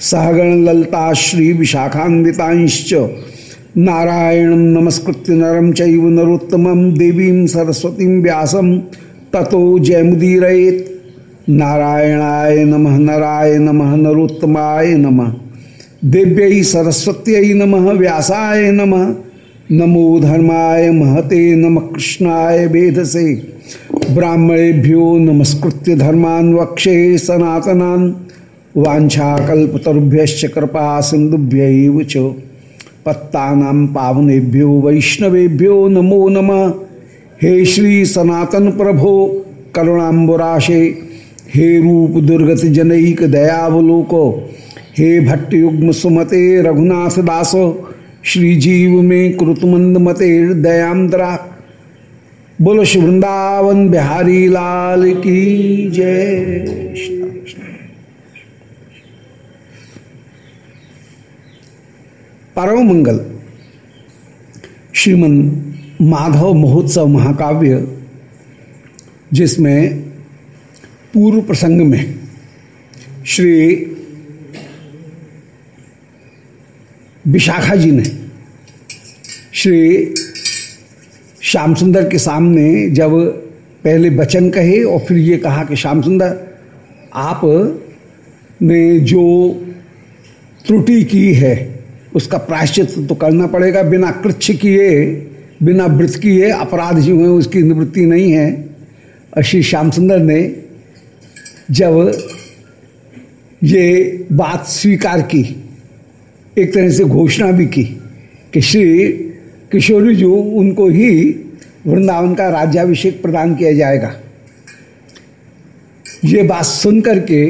सहगण ललता श्री विशाखान्वितांश्च नारायण नमस्कृत्य नरम चैव नरोत्तमं देवीं सरस्वतीं व्यासं ततो जयमुदीरयेत्। नारायणाय नम, नराय नम, नरोत्तमाय नम। देव्यै सरस्वत्यै नमः, व्यासाय नमः। नमो धर्माय महते, नम कृष्णाय वेधसे। ब्राह्मणेभ्यो नमस्कृत्य धर्मान् वक्षे सनातनान्। वाछाकल्पतरुभ्य कृपा सिंधुभ्य पत्ता पावनेभ्यो वैष्णवेभ्यो नमो नम। हे श्री सनातन प्रभो करुणाबुराशे हे रूप दुर्गत जनईक दयावलोको, हे भट्टयुग्म सुमते रघुनाथ दासो श्रीजीव में कृतमंद मते दयांद्रा बोलो वृंदावन बिहारी लाल की जय। परम मंगल श्रीमन माधव महोत्सव महाकाव्य, जिसमें पूर्व प्रसंग में श्री विशाखा जी ने, श्री श्याम सुंदर के सामने जब पहले वचन कहे और फिर ये कहा कि श्याम सुंदर आप ने जो त्रुटि की है उसका प्रायश्चित तो करना पड़ेगा। बिना कृच्छ किए, बिना वृत किए अपराध जो है, उसकी निवृत्ति नहीं है। और श्री श्याम सुंदर ने जब ये बात स्वीकार की, एक तरह से घोषणा भी की कि श्री किशोरी जी, उनको ही वृंदावन का राज्याभिषेक प्रदान किया जाएगा। ये बात सुन करके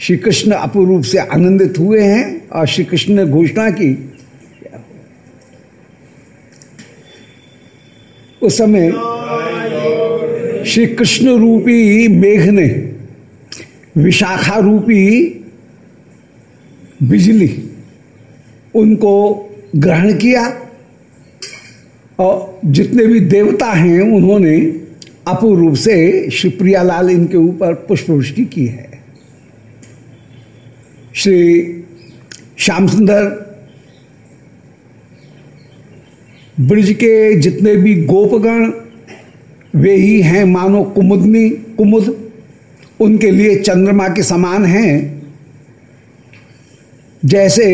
श्री कृष्ण अपूर्व से आनंदित हुए हैं और श्री कृष्ण ने घोषणा की। उस समय श्री कृष्ण रूपी मेघ ने विशाखा रूपी बिजली, उनको ग्रहण किया और जितने भी देवता हैं, उन्होंने अपूर्व से श्री प्रियालाल इनके ऊपर पुष्पवृष्टि की है। श्री श्याम सुंदर ब्रज के जितने भी गोपगण वे ही हैं मानो कुमुदनी, कुमुद। उनके लिए चंद्रमा के समान हैं। जैसे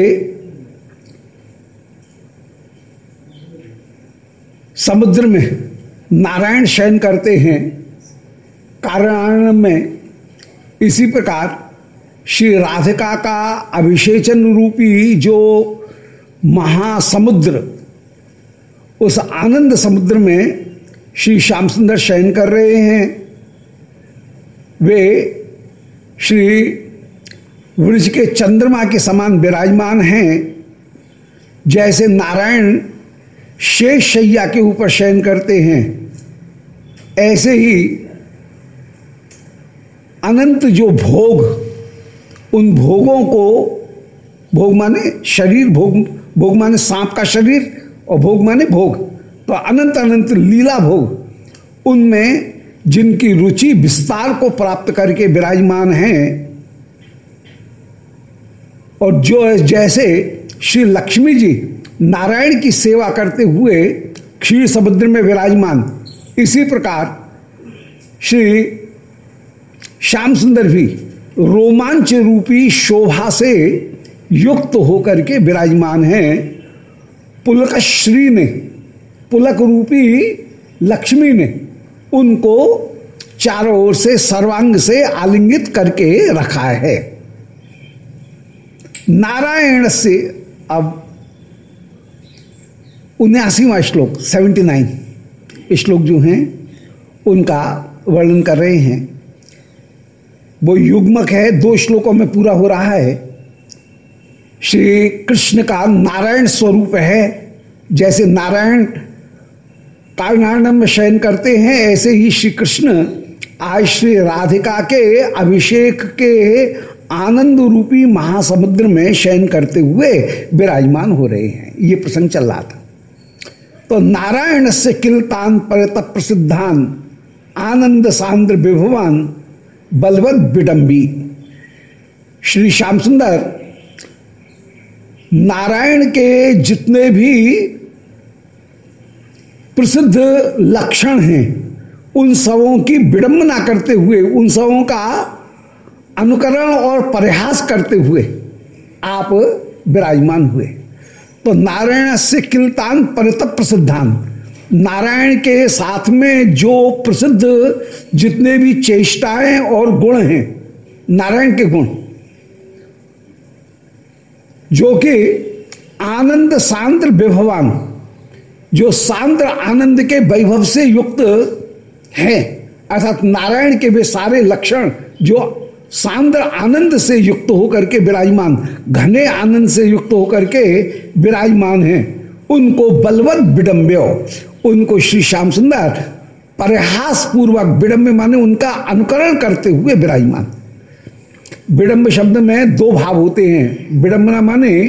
समुद्र में नारायण शयन करते हैं, कारण में इसी प्रकार श्री राधिका का अभिषेचन रूपी जो महासमुद्र, उस आनंद समुद्र में श्री श्याम सुंदर शयन कर रहे हैं। वे श्री वृज के चंद्रमा के समान विराजमान हैं, जैसे नारायण शेष शैया के ऊपर शयन करते हैं। ऐसे ही अनंत जो भोग उन भोगों को, भोग माने शरीर, भोग भोग माने सांप का शरीर और भोग माने भोग। तो अनंत अनंत लीला भोग। उनमें जिनकी रुचि विस्तार को प्राप्त करके विराजमान हैं, और जो जैसे श्री लक्ष्मी जी नारायण की सेवा करते हुए क्षीर समुद्र में विराजमान, इसी प्रकार श्री श्याम सुंदर भी रोमांच रूपी शोभा से युक्त होकर के विराजमान है पुलक श्री ने, पुलक रूपी लक्ष्मी ने उनको चारों ओर से सर्वांग से आलिंगित करके रखा है। नारायण से अब उन्यासीवा श्लोक, सेवेंटी नाइन श्लोक जो हैं, उनका वर्णन कर रहे हैं। वो युग्मक है, दो श्लोकों में पूरा हो रहा है। श्री कृष्ण का नारायण स्वरूप है। जैसे नारायण कारणारण में शयन करते हैं, ऐसे ही श्री कृष्ण आज श्री राधिका के अभिषेक के आनंद रूपी महासमुद्र में शयन करते हुए विराजमान हो रहे हैं। ये प्रसंग चल रहा था। तो नारायण से किलतान परत प्रसिद्धान, आनंद सांद्र विभवान बलवत विडंबी श्री श्याम सुंदर, नारायण के जितने भी प्रसिद्ध लक्षण हैं, उन सबों की विडंबना करते हुए, उन सबों का अनुकरण और प्रयास करते हुए आप विराजमान हुए। तो नारायण से किलतान परित प्रसिद्धान। नारायण के साथ में जो प्रसिद्ध जितने भी चेष्टाएँ और गुण हैं, नारायण के गुण, जो कि आनंद सांद्र विभवान, जो सांद्र आनंद के वैभव से युक्त हैं, अर्थात नारायण के वे सारे लक्षण जो सांद्र आनंद से युक्त होकर के विराजमान, घने आनंद से युक्त होकर के विराजमान हैं, उनको बलवत विडम्ब्य उनको श्री श्याम सुंदर प्रयास पूर्वक विडम्ब माने उनका अनुकरण करते हुए विराजमान। विडम्ब शब्द में दो भाव होते हैं। विडम्बना माने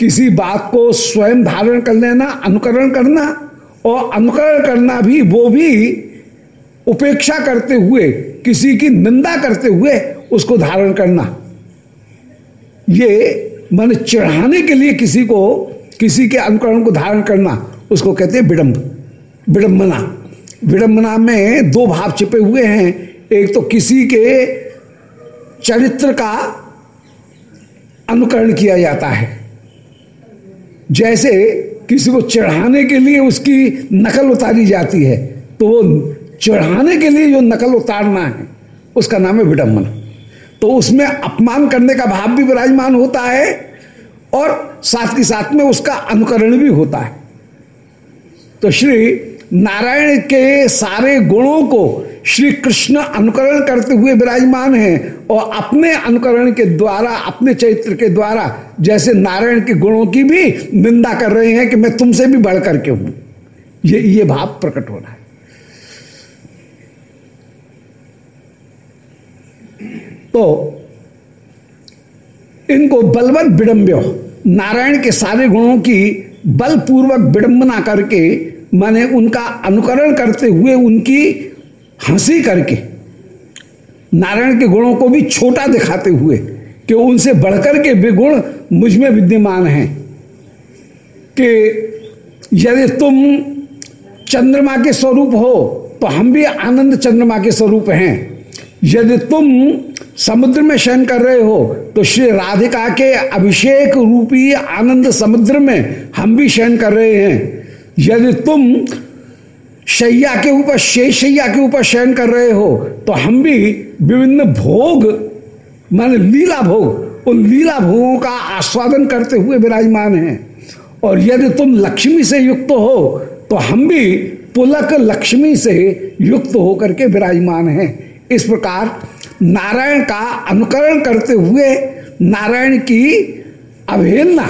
किसी बात को स्वयं धारण कर लेना, अनुकरण करना और अनुकरण करना भी, वो भी उपेक्षा करते हुए, किसी की निंदा करते हुए उसको धारण करना। ये मन चढ़ाने के लिए किसी को, किसी के अनुकरण को धारण करना। उसको कहते हैं विडम्ब विडम्बना विडंबना में दो भाव छिपे हुए हैं। एक तो किसी के चरित्र का अनुकरण किया जाता है। जैसे किसी को चढ़ाने के लिए उसकी नकल उतारी जाती है तो वो चढ़ाने के लिए जो नकल उतारना है, उसका नाम है विडम्बना तो उसमें अपमान करने का भाव भी विराजमान होता है और साथ ही साथ में उसका अनुकरण भी होता है। तो श्री नारायण के सारे गुणों को श्री कृष्ण अनुकरण करते हुए विराजमान हैं और अपने अनुकरण के द्वारा, अपने चरित्र के द्वारा, जैसे नारायण के गुणों की भी निंदा कर रहे हैं कि मैं तुमसे भी बढ़ करके हूँ? ये ये भाव प्रकट हो रहा है। तो इनको बलवत विडंब्य, नारायण के सारे गुणों की बलपूर्वक विडंबना करके माने उनका अनुकरण करते हुए उनकी हँसी करके, नारायण के गुणों को भी छोटा दिखाते हुए कि उनसे बढ़कर के वे गुण मुझमें विद्यमान हैं कि यदि तुम चंद्रमा के स्वरूप हो तो हम भी आनंद चंद्रमा के स्वरूप हैं। यदि तुम समुद्र में शयन कर रहे हो तो श्री राधिका के अभिषेक रूपी आनंद समुद्र में हम भी शयन कर रहे हैं। यदि तुम शैया के ऊपर शेषैया के ऊपर शयन कर रहे हो तो हम भी विभिन्न भोग, मान लीला भोग, उन लीला भोगों का आस्वादन करते हुए विराजमान हैं। और यदि तुम लक्ष्मी से युक्त हो तो हम भी पुलक लक्ष्मी से युक्त होकर के विराजमान हैं। इस प्रकार नारायण का अनुकरण करते हुए, नारायण की अवहेलना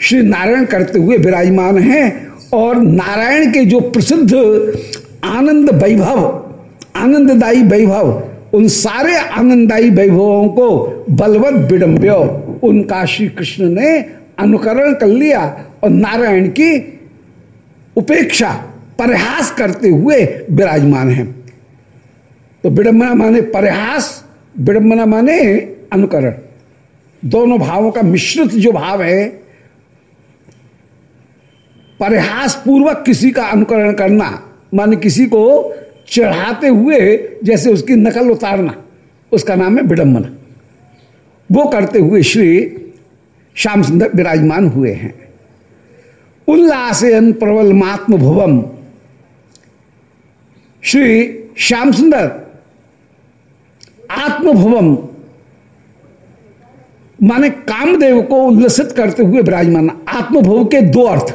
श्री नारायण करते हुए विराजमान हैं और नारायण के जो प्रसिद्ध आनंद वैभव, आनंददायी वैभव, उन सारे आनंददायी वैभवों को बलवत विडम्ब्य उनका श्री कृष्ण ने अनुकरण कर लिया और नारायण की उपेक्षा प्रयास करते हुए विराजमान है। तो विडंबना माने प्रयास विडंबना माने अनुकरण। दोनों भावों का मिश्रित जो भाव है प्रयास पूर्वक किसी का अनुकरण करना, माने किसी को चढ़ाते हुए जैसे उसकी नकल उतारना, उसका नाम है विडम्बना वो करते हुए श्री श्याम सुंदर विराजमान हुए हैं। उल्लासन प्रबल मात्म भुवम श्री श्याम सुंदर आत्मभुवम। माने कामदेव को उल्लसित करते हुए विराजमान आत्मभोग के दो अर्थ।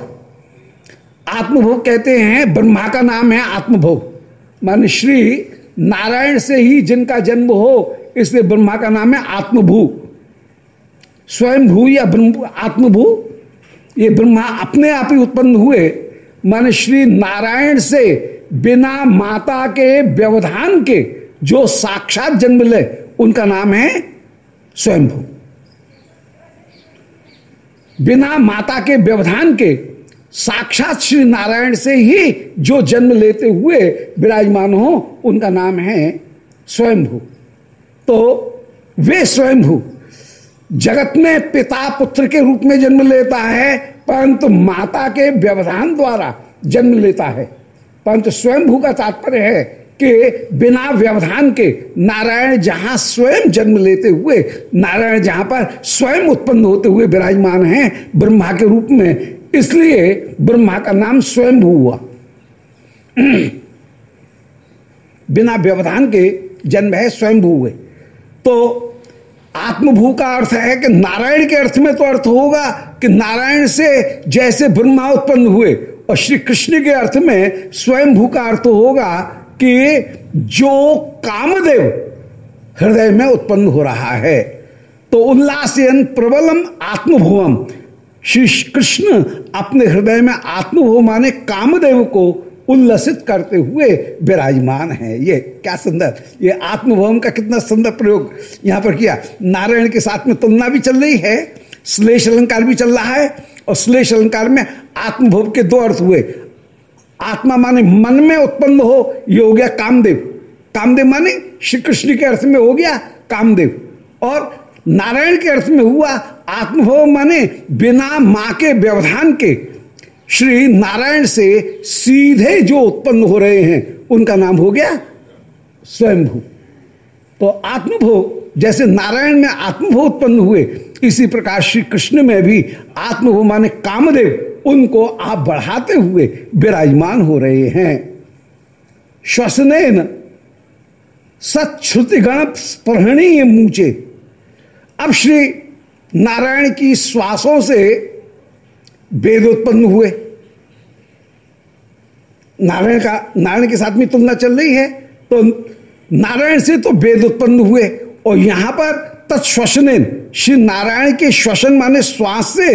आत्मभोग कहते हैं, ब्रह्मा का नाम है आत्मभोग। मान श्री नारायण से ही जिनका जन्म हो, इसलिए ब्रह्मा का नाम है आत्मभू। स्वयं भू या आत्मभू, ये ब्रह्मा अपने आप ही उत्पन्न हुए। मान श्री नारायण से बिना माता के, व्यवधान के जो साक्षात जन्म ले, उनका नाम है स्वयंभू। बिना माता के, व्यवधान के साक्षात श्री नारायण से ही जो जन्म लेते हुए विराजमान हो, उनका नाम है स्वयंभू। तो वे स्वयंभू, जगत में पिता पुत्र के रूप में जन्म लेता है, परंतु माता के व्यवधान द्वारा जन्म लेता है। परंतु स्वयंभू का तात्पर्य है कि बिना व्यवधान के नारायण जहाँ स्वयं जन्म लेते हुए, नारायण जहाँ पर स्वयं उत्पन्न होते हुए विराजमान हैं, ब्रह्मा के रूप में इसलिए ब्रह्मा का नाम स्वयंभू हुआ। बिना व्यवधान के जन्म है, स्वयंभू हुए। तो आत्मभू का अर्थ है कि नारायण के अर्थ में तो अर्थ होगा कि नारायण से जैसे ब्रह्मा उत्पन्न हुए, और श्री कृष्ण के अर्थ में स्वयंभू का अर्थ होगा कि जो कामदेव हृदय में उत्पन्न हो रहा है। तो उल्लासन प्रबलम आत्मभुवम श्री कृष्ण अपने हृदय में आत्मभुव माने कामदेव को उल्लसित करते हुए विराजमान है। ये क्या सुंदर। ये आत्मभवन का कितना सुंदर प्रयोग यहाँ पर किया। नारायण के साथ में तुलना भी चल रही है, श्लेष अलंकार भी चल रहा है और श्लेष अलंकार में आत्मभव के दो अर्थ हुए। आत्मा माने मन में उत्पन्न हो, ये हो गया कामदेव। कामदेव माने श्री कृष्ण के अर्थ में हो गया कामदेव। और नारायण के अर्थ में हुआ आत्मभव माने बिना माँ के व्यवधान के श्री नारायण से सीधे जो उत्पन्न हो रहे हैं, उनका नाम हो गया स्वयंभू। तो आत्मभोग, जैसे नारायण में आत्मभोग उत्पन्न हुए, इसी प्रकार श्री कृष्ण में भी आत्मभोग माने कामदेव, उनको आप बढ़ाते हुए विराजमान हो रहे हैं। श्वसन सत्श्रुतिगण स्पृहणीय मूचे। अब श्री नारायण की श्वासों से वेद उत्पन्न हुए। नारायण का, नारायण के साथ में तुलना चल रही है तो नारायण से तो वेद उत्पन्न हुए, और यहाँ पर तत्श्वसन श्री नारायण के श्वसन माने श्वास से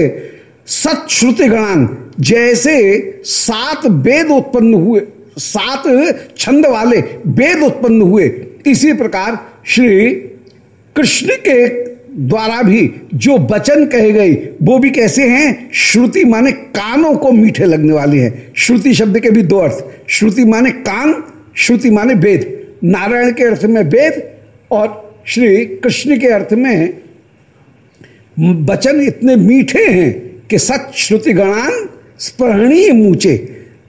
सत्श्रुति गणान, जैसे सात वेद उत्पन्न हुए, सात छंद वाले वेद उत्पन्न हुए। इसी प्रकार श्री कृष्ण के द्वारा भी जो वचन कहे गए, वो भी कैसे हैं? श्रुति माने कानों को मीठे लगने वाले हैं। श्रुति शब्द के भी दो अर्थ। श्रुति माने कान, श्रुति माने वेद। नारायण के अर्थ में वेद और श्री कृष्ण के अर्थ में वचन इतने मीठे हैं कि सच श्रुति गणान स्मरणीय मूचे।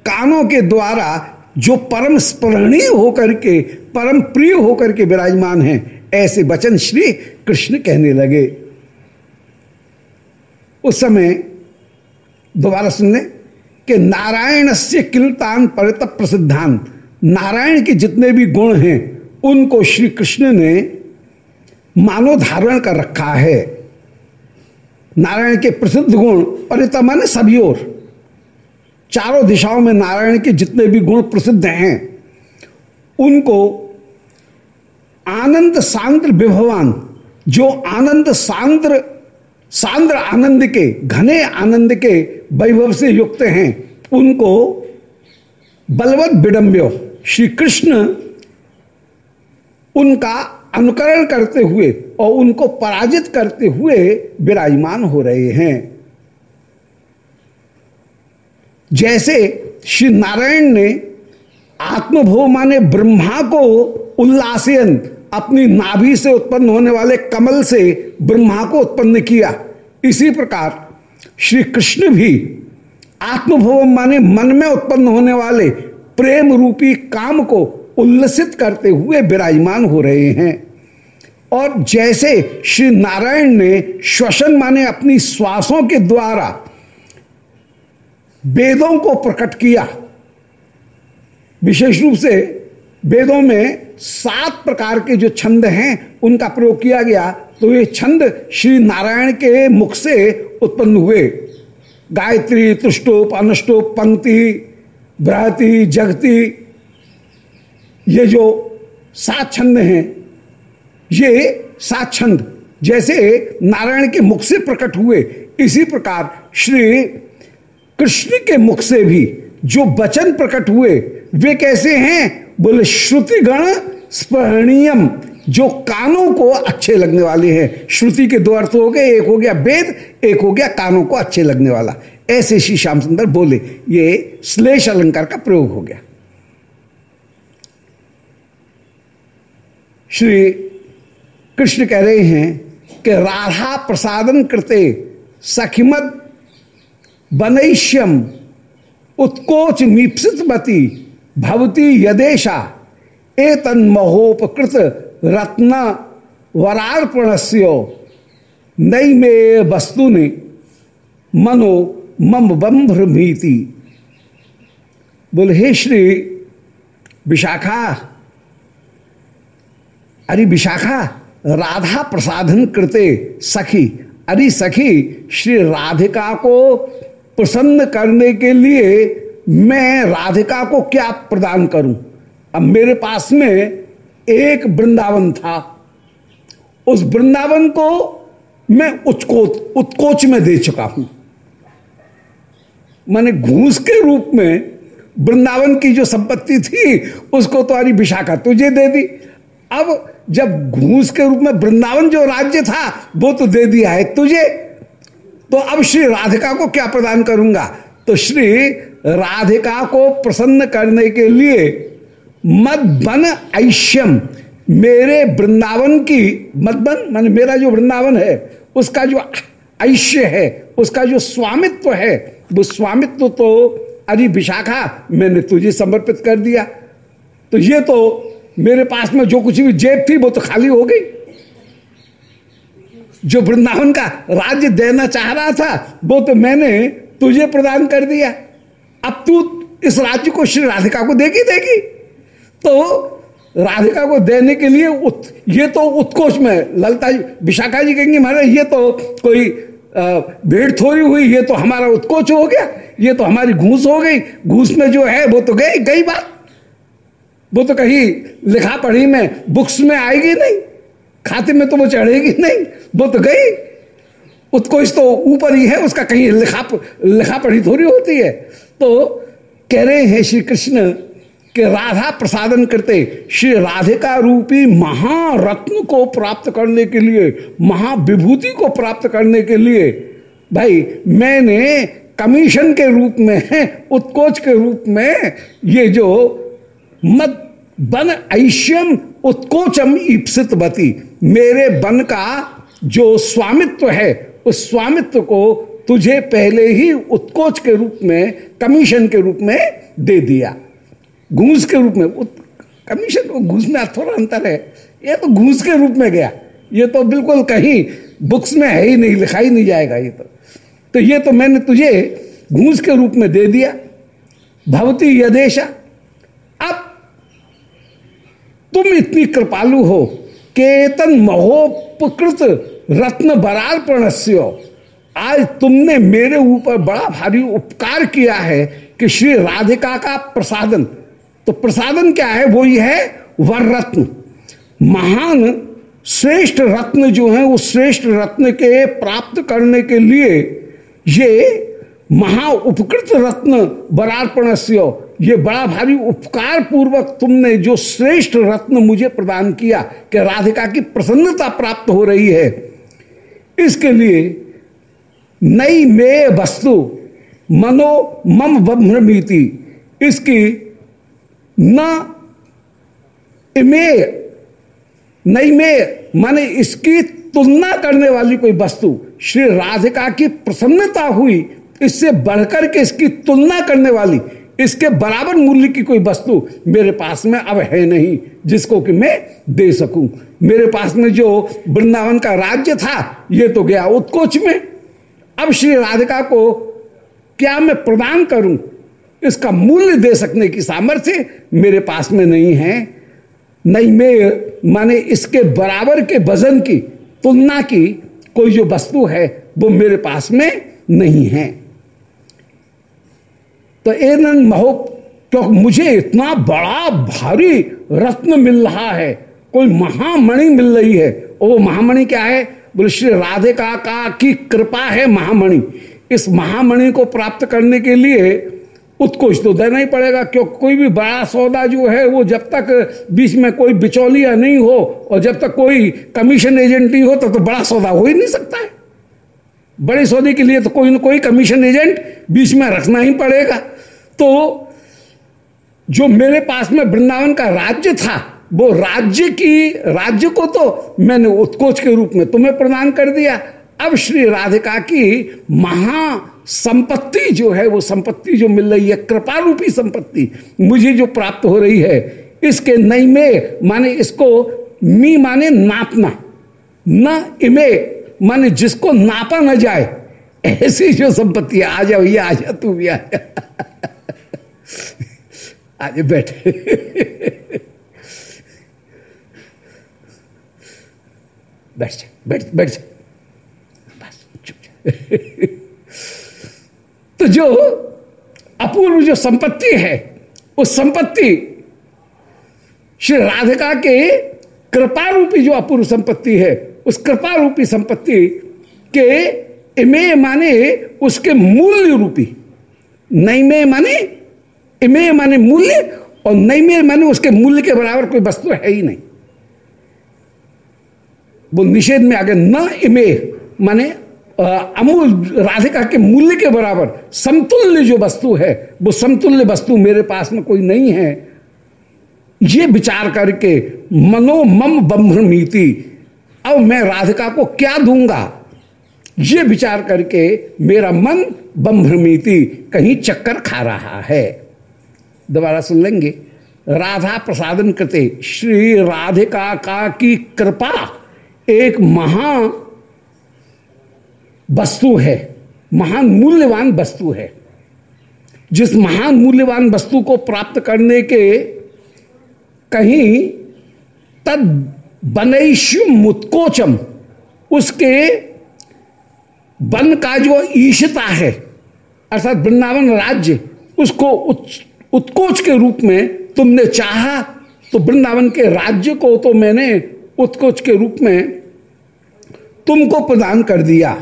कानों के द्वारा जो परम स्मरणीय होकर के, परम प्रिय होकर के विराजमान हैं ऐसे वचन श्री कृष्ण कहने लगे। उस समय दोबारा सुनने कि नारायण से किलतान परित प्रसिद्धान नारायण के जितने भी गुण हैं, उनको श्री कृष्ण ने मानो धारण कर रखा है। नारायण के प्रसिद्ध गुण परिता माने सभी ओर। चारों दिशाओं में नारायण के जितने भी गुण प्रसिद्ध हैं, उनको आनंद सांद्र विभवान, जो आनंद सांद्र सांद्र आनंद के, घने आनंद के वैभव से युक्त हैं, उनको बलवत विडम्ब्यो श्री कृष्ण उनका अनुकरण करते हुए और उनको पराजित करते हुए विराजमान हो रहे हैं। जैसे श्री नारायण ने आत्मभो माने ब्रह्मा को उल्लासन अपनी नाभि से उत्पन्न होने वाले कमल से ब्रह्मा को उत्पन्न किया। इसी प्रकार श्री कृष्ण भी आत्मभव माने मन में उत्पन्न होने वाले प्रेम रूपी काम को उल्लसित करते हुए विराजमान हो रहे हैं। और जैसे श्री नारायण ने श्वसन माने अपनी श्वासों के द्वारा वेदों को प्रकट किया, विशेष रूप से वेदों में सात प्रकार के जो छंद हैं, उनका प्रयोग किया गया। तो ये छंद श्री नारायण के मुख से उत्पन्न हुए। गायत्री, तुष्टोप, अनुष्टोप, पंक्ति, बृहति, जगती, ये जो सात छंद हैं, ये सात छंद जैसे नारायण के मुख से प्रकट हुए। इसी प्रकार श्री कृष्ण के मुख से भी जो वचन प्रकट हुए, वे कैसे हैं? बोले, श्रुतिगण स्मरणीयम जो कानों को अच्छे लगने वाले हैं। श्रुति के दो अर्थ हो गए, एक हो गया वेद, एक हो गया कानों को अच्छे लगने वाला। ऐसे श्री श्याम सुंदर बोले, ये श्लेष अलंकार का प्रयोग हो गया। श्री कृष्ण कह रहे हैं कि राधा प्रसादन कृते सखिमत बनैश्यम उत्कोच मीप्सितमती भवती यदेशा। एतन महोपकृत रत्न वरार्पणस्यो। नई में वस्तु ने मनो मम बम भ्रमीति बोले, हे श्री विशाखा, अरे विशाखा राधा प्रसाधन कृते सखी, अरे सखी, श्री राधिका को प्रसन्न करने के लिए मैं राधिका को क्या प्रदान करूँ? अब मेरे पास में एक वृंदावन था। उस वृंदावन को मैं उत्कोच उत्कोच में दे चुका हूँ। मैंने घूस के रूप में वृंदावन की जो संपत्ति थी, उसको तो अरे विशाखा तुझे दे दी। अब जब घूस के रूप में वृंदावन जो राज्य था, वो तो दे दिया है तुझे। तो अब श्री राधिका को क्या प्रदान करूँगा? तो श्री राधिका को प्रसन्न करने के लिए मत बन ऐश्यम, मेरे वृंदावन की मदबन मान मेरा जो वृंदावन है, उसका जो ऐश्य है, उसका जो स्वामित्व है, वो स्वामित्व तो अरे विशाखा, मैंने तुझे समर्पित कर दिया। तो ये तो मेरे पास में जो कुछ भी जेब थी, वो तो खाली हो गई। जो वृंदावन का राज्य देना चाह रहा था वो तो मैंने तुझे प्रदान कर दिया। अब तू इस राज्य को श्री राधिका को देगी देगी। तो राधिका को देने के लिए उत, ये तो उत्कोष में ललता जी विशाखा जी कहेंगे महाराज ये तो कोई भेड़ थोड़ी हुई ये तो हमारा उत्कोच हो गया ये तो हमारी घूस हो गई घूस में जो है वो तो गई गई बात। वो तो कहीं लिखा पढ़ी में बुक्स में आएगी नहीं। खाते में तो वो चढ़ेगी नहीं वो तो गई उत्कोच तो ऊपर ही है, उसका कहीं लिखा लिखा पढ़ी थोड़ी होती है। तो कह रहे हैं श्री कृष्ण कि राधा प्रसादन करते, श्री राधिका रूपी महारत्न को प्राप्त करने के लिए, महाविभूति को प्राप्त करने के लिए, भाई, मैंने कमीशन के रूप में, उत्कोच के रूप में ये जो मत बन ऐश्यम उत्कोचम ईप्सित बती। मेरे बन का जो स्वामित्व है, उस स्वामित्व को तुझे पहले ही उत्कोच के रूप में कमीशन के रूप में दे दिया। घूस के रूप में कमीशन को घूस में थोड़ा अंतर है। ये तो घूस के रूप में गया। ये तो बिल्कुल कहीं बुक्स में है ही नहीं लिखा ही नहीं जाएगा ये तो। तो ये तो मैंने तुझे घूस के रूप में दे दिया। भवती यदेशा। तुम इतनी कृपालु हो केतन महोपकृत रत्न बरालपणस्य आज तुमने मेरे ऊपर बड़ा भारी उपकार किया है कि श्री राधिका का प्रसादन। तो प्रसादन क्या है? वो ये है वर रत्न महान श्रेष्ठ रत्न जो है, उस श्रेष्ठ रत्न के प्राप्त करने के लिए ये महा उपकृत रत्न बरार्पण ये बड़ा भारी उपकार पूर्वक तुमने जो श्रेष्ठ रत्न मुझे प्रदान किया कि राधिका की प्रसन्नता प्राप्त हो रही है, इसके लिए नई मे वस्तु मनो मम ब्रह्मीति इसकी न इमे, नई में माने इसकी तुलना करने वाली कोई वस्तु श्री राधिका की प्रसन्नता हुई, इससे बढ़कर के इसकी तुलना करने वाली इसके बराबर मूल्य की कोई वस्तु मेरे पास में अब है नहीं, जिसको कि मैं दे सकूँ। मेरे पास में जो वृंदावन का राज्य था, ये तो गया उत्कोच में। अब श्री राधिका को क्या मैं प्रदान करूँ? इसका मूल्य दे सकने की सामर्थ्य मेरे पास में नहीं है। नहीं, मैं, माने इसके बराबर के वज़न की, तुलना की कोई जो वस्तु है, वो मेरे पास में नहीं है। तो एनन महो क्योंकि मुझे इतना बड़ा भारी रत्न मिल रहा है कोई महामणि मिल रही है। और वो महामणि क्या है? बोले श्री राधे का का की कृपा है महामणि। इस महामणि को प्राप्त करने के लिए उत्कोच तो देना ही पड़ेगा क्योंकि कोई भी बड़ा सौदा जो है वो जब तक बीच में कोई बिचौलिया नहीं हो और जब तक कोई कमीशन एजेंट नहीं हो तो, तो बड़ा सौदा हो ही नहीं सकता है। बड़े सौदे के लिए तो कोई ना कोई कमीशन एजेंट बीच में रखना ही पड़ेगा। तो जो मेरे पास में वृंदावन का राज्य था, वो राज्य की, राज्य को तो मैंने उत्कोच के रूप में तुम्हें प्रदान कर दिया। अब श्री राधिका की महा संपत्ति जो है, वो संपत्ति जो मिल रही है कृपा रूपी संपत्ति मुझे जो प्राप्त हो रही है, इसके नई में माने इसको मी माने नापना, न इमे माने जिसको नापा न जाए, ऐसी जो संपत्ति है, आ जा भैया आ जा, तू भी आज बैठे। बैठ जा, बैठ बैठ जा। बस, चुप तो जो अपूर्व जो संपत्ति है, उस संपत्ति श्री राधिका के कृपा रूपी जो अपूर्व संपत्ति है उस कृपा रूपी संपत्ति के इमे माने उसके मूल्य रूपी। नई में माने, इमे माने मूल्य और नई में माने उसके मूल्य के बराबर कोई वस्तु है ही नहीं। वो निषेध में आगे न इमे माने अमूल राधिका के मूल्य के बराबर समतुल्य जो वस्तु है, वो समतुल्य वस्तु मेरे पास में कोई नहीं है। ये विचार करके मनो मम ब्रह्मीति अब मैं राधिका को क्या दूँगा? ये विचार करके मेरा मन ब्रह्मीति कहीं चक्कर खा रहा है। दोबारा सुन लेंगे। राधा प्रसादन करते, श्री राधिका का की कृपा एक महा वस्तु है, महान मूल्यवान वस्तु है। जिस महान मूल्यवान वस्तु को प्राप्त करने के कहीं तद बनैश्यु मुत्कोचम। उसके वन का जो ईशता है, अर्थात वृंदावन राज्य, उसको उत्कोच के रूप में तुमने चाहा तो वृंदावन के राज्य को तो मैंने उत्कोच के रूप में तुमको प्रदान कर दिया।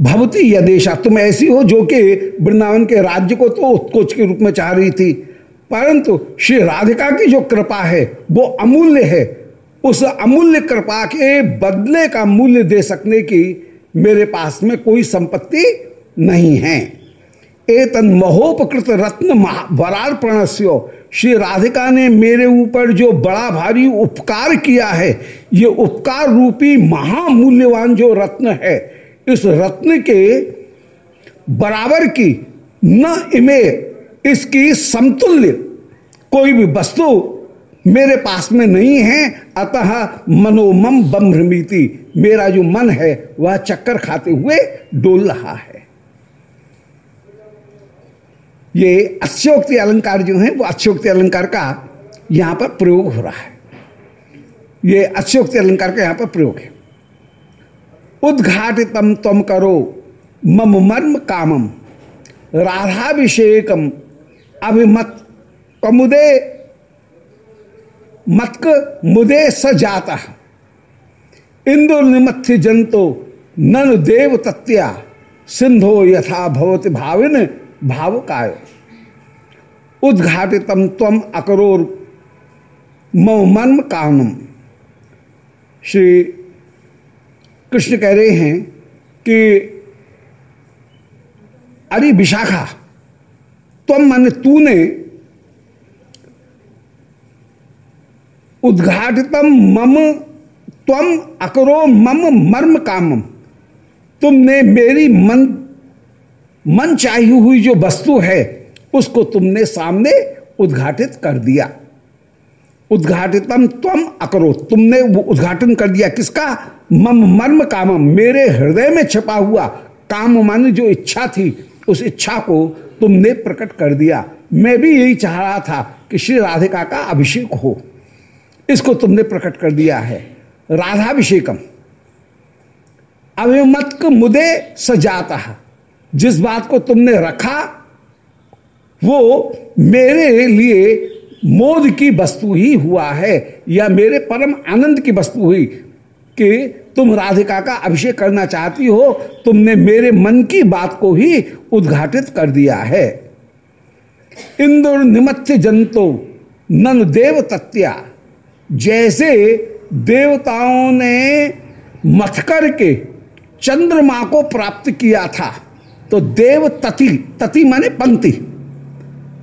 भवती यदेशा, तुम ऐसी हो जो कि वृंदावन के राज्य को तो उत्कोच के रूप में चाह रही थी। परंतु श्री राधिका की जो कृपा है, वो अमूल्य है। उस अमूल्य कृपा के बदले का मूल्य दे सकने की मेरे पास में कोई संपत्ति नहीं है। एतन महोपकृत रत्न वरार्पणस्यो, श्री राधिका ने मेरे ऊपर जो बड़ा भारी उपकार किया है, ये उपकार रूपी महामूल्यवान जो रत्न है, इस रत्न के बराबर की न इमे इसकी समतुल्य कोई भी वस्तु मेरे पास में नहीं है, अतः मनोमम ब्रह्मीति मेरा जो मन है, वह चक्कर खाते हुए डोल रहा है। ये अक्षोक्ति अलंकार जो है, वो अक्षोक्ति अलंकार का यहाँ पर प्रयोग हो रहा है। ये अक्षोक्ति अलंकार का यहाँ पर प्रयोग है। उद्घाटितम तम करो, मम मर्म कामम, राधाभिषेकम अभिमत कमुदे मतक मुदे स जाता इंदुर निमथ्य जंतो, नन देव तत्या, सिंधो यथा भवति भाविन भाव काय उद्घाटितम तम अकरोर मर्म कामम श्री कृष्ण कह रहे हैं कि अरे विशाखा तुम मन तूने उद्घाटितम मम तम अकरो मम मर्म कामम। तुमने मेरी मन मन चाही हुई जो वस्तु है, उसको तुमने सामने उद्घाटित कर दिया। उद्घाटितम तम अकरो, तुमने उद्घाटन कर दिया किसका? मम मर्म कामम, मेरे हृदय में छपा हुआ काम मान जो इच्छा थी उस इच्छा को तुमने प्रकट कर दिया। मैं भी यही चाह रहा था कि श्री राधिका का अभिषेक हो। इसको तुमने प्रकट कर दिया है। राधाभिषेकम। अभिमत मुदे सजाता। जिस बात को तुमने रखा, वो मेरे लिए मोद की वस्तु ही हुआ है या मेरे परम आनंद की वस्तु हुई कि तुम राधिका का अभिषेक करना चाहती हो, तुमने मेरे मन की बात को ही उद्घाटित कर दिया है। इंद्र निमत्य जंतो, नन देव तत्या। जैसे देवताओं ने मथ के चंद्रमा को प्राप्त किया था तो देव तति तति माने पंक्ति।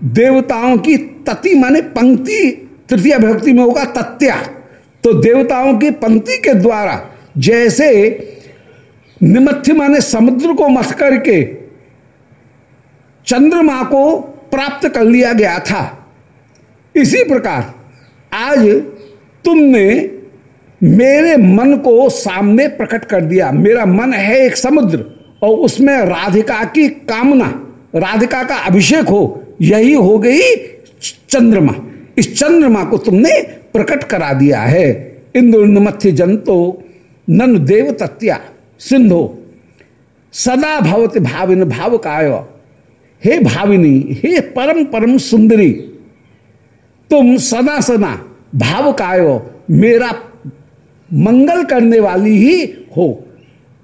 देवताओं की तति माने पंक्ति, तृतीय विभक्ति में होगा तत्या। तो देवताओं की पंक्ति के द्वारा जैसे निमथ्य माने समुद्र को मथ करके चंद्रमा को प्राप्त कर लिया गया था। इसी प्रकार आज तुमने मेरे मन को सामने प्रकट कर दिया। मेरा मन है एक समुद्र और उसमें राधिका की कामना, राधिका का अभिषेक हो, यही हो गई चंद्रमा। इस चंद्रमा को तुमने प्रकट करा दिया है। इंद्र मथ्य जंतो नन देव तत्या सिंधो, सदा भवत भाविन भाव काय हे भाविनी, हे परम परम सुंदरी, तुम सदा सदा भाव कायो मेरा मंगल करने वाली ही हो।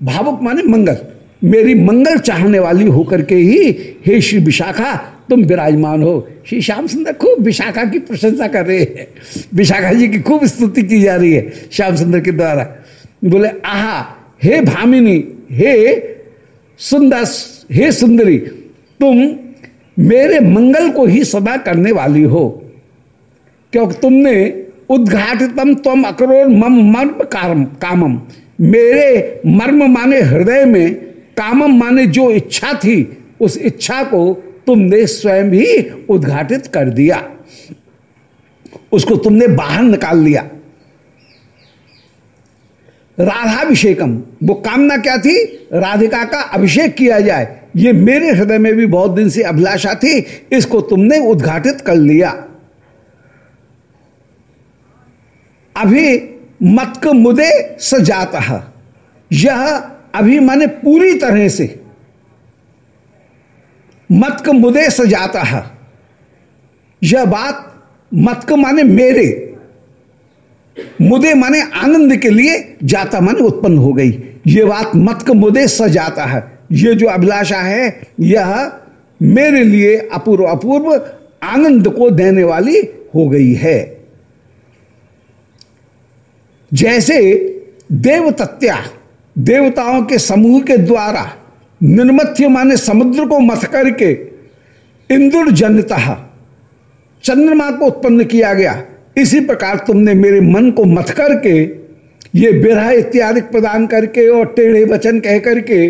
भावुक माने मंगल, मेरी मंगल चाहने वाली होकर के ही हे श्री विशाखा, तुम विराजमान हो। श्री श्याम सुंदर खूब विशाखा की प्रशंसा कर रहे हैं। विशाखा जी की खूब स्तुति की जा रही है श्याम सुंदर के द्वारा। बोले, आहा, हे भामिनी, हे सुंदर हे सुंदरी, तुम मेरे मंगल को ही सदा करने वाली हो। क्योंकि तुमने उद्घाटितम तुम अक्रोर मम मर्म कारम, कामम। मेरे मर्म माने हृदय में, कामम माने जो इच्छा थी, उस इच्छा को तुमने स्वयं ही उद्घाटित कर दिया। उसको तुमने बाहर निकाल लिया। राधाभिषेकम। वो कामना क्या थी? राधिका का अभिषेक किया जाए। ये मेरे हृदय में भी बहुत दिन से अभिलाषा थी। इसको तुमने उद्घाटित कर लिया। अभी मतक मुदे सजाता। यह अभी माने पूरी तरह से मतक मुदे सजाता। यह बात मतक माने मेरे। मुदे माने आनंद के लिए जाता माने उत्पन्न हो गई। यह बात मतक मुदे सजाता है। यह जो अभिलाषा है, यह मेरे लिए अपूर्व अपूर्व आनंद को देने वाली हो गई है। जैसे देव तत्या देवताओं के समूह के द्वारा निर्मथ्य माने समुद्र को मथ करके इंद्र जनता चंद्रमा को उत्पन्न किया गया। इसी प्रकार तुमने मेरे मन को मत करके ये बिरह इत्यादि प्रदान करके और टेढ़े वचन कह करके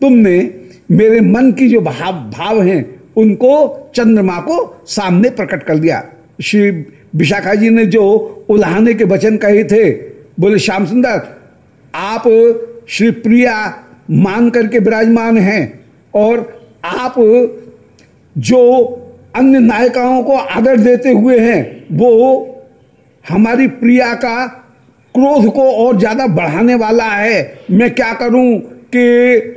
तुमने मेरे मन की जो भाव भाव हैं, उनको चंद्रमा को सामने प्रकट कर दिया। श्री विशाखा जी ने जो उल्हाने के वचन कहे थे, बोले, श्याम सुंदर, आप श्री प्रिया मान करके विराजमान हैं और आप जो अन्य नायिकाओं को आदर देते हुए हैं, वो हमारी प्रिया का क्रोध को और ज़्यादा बढ़ाने वाला है। मैं क्या करूँ कि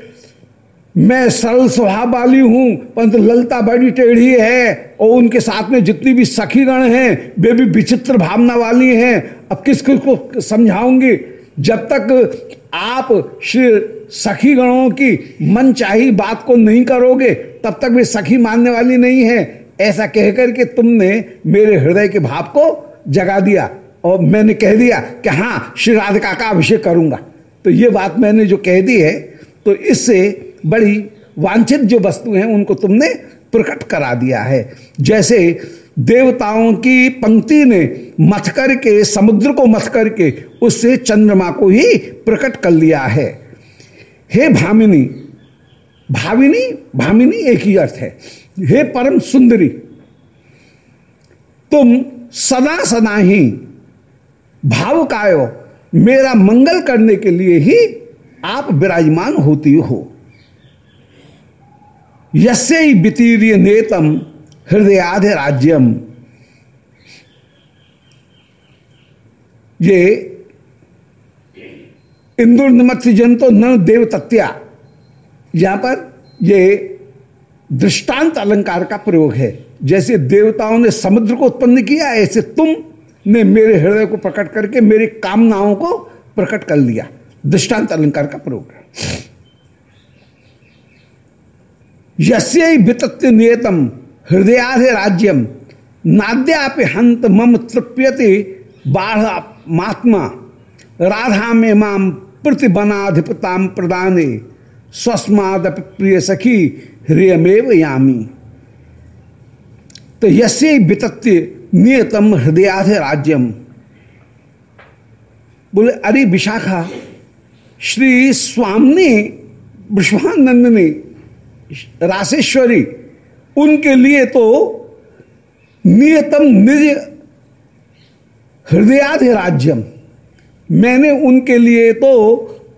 मैं सरल स्वभाव वाली हूँ, परंतु ललता बड़ी टेढ़ी है, और उनके साथ में जितनी भी सखीगण हैं, वे भी विचित्र भावना वाली हैं। अब किस किस को समझाऊँगी? जब तक आप श्री सखी गणों की मन चाही बात को नहीं करोगे, तब तक वे सखी मानने वाली नहीं है। ऐसा कहकर के तुमने मेरे हृदय के भाव को जगा दिया और मैंने कह दिया कि हाँ श्री राधिका का अभिषेक करूँगा। तो ये बात मैंने जो कह दी है तो इससे बड़ी वांछित जो वस्तु हैं, उनको तुमने प्रकट करा दिया है। जैसे देवताओं की पंक्ति ने मथ करके, समुद्र को मथ करके, उससे चंद्रमा को ही प्रकट कर लिया है। हे भामिनी, भाविनी, भामिनी एक ही अर्थ है। हे परम सुंदरी, तुम सदा सदा ही भाव कायो मेरा मंगल करने के लिए ही आप विराजमान होती हो। यसे ही वितीर्य नेतम हृदयाध राज्यम। ये इंदुर निमत्स्य जन तो न देव तत्या यहाँ पर ये दृष्टांत अलंकार का प्रयोग है। जैसे देवताओं ने समुद्र को उत्पन्न किया, ऐसे तुम ने मेरे हृदय को प्रकट करके मेरी कामनाओं को प्रकट कर लिया। दृष्टांत अलंकार का प्रयोग यस्य वितत्य नियतम हृदयाधे राज्यम, नाद्यापि हंत मम तृप्यति बाढ़ महात्मा राधा में माम प्रतिबनाधिपताम प्रदाने। स्वस्माद प्रिय सखी, हृदयमेव यामी। तो यसे वितत्य नियतम हृदयाधे राज्यम बोले, अरे विशाखा, श्री स्वामी विश्वानंद ने राशेश्वरी, उनके लिए तो नियतम निज हृदयाधि राज्यम मैंने उनके लिए तो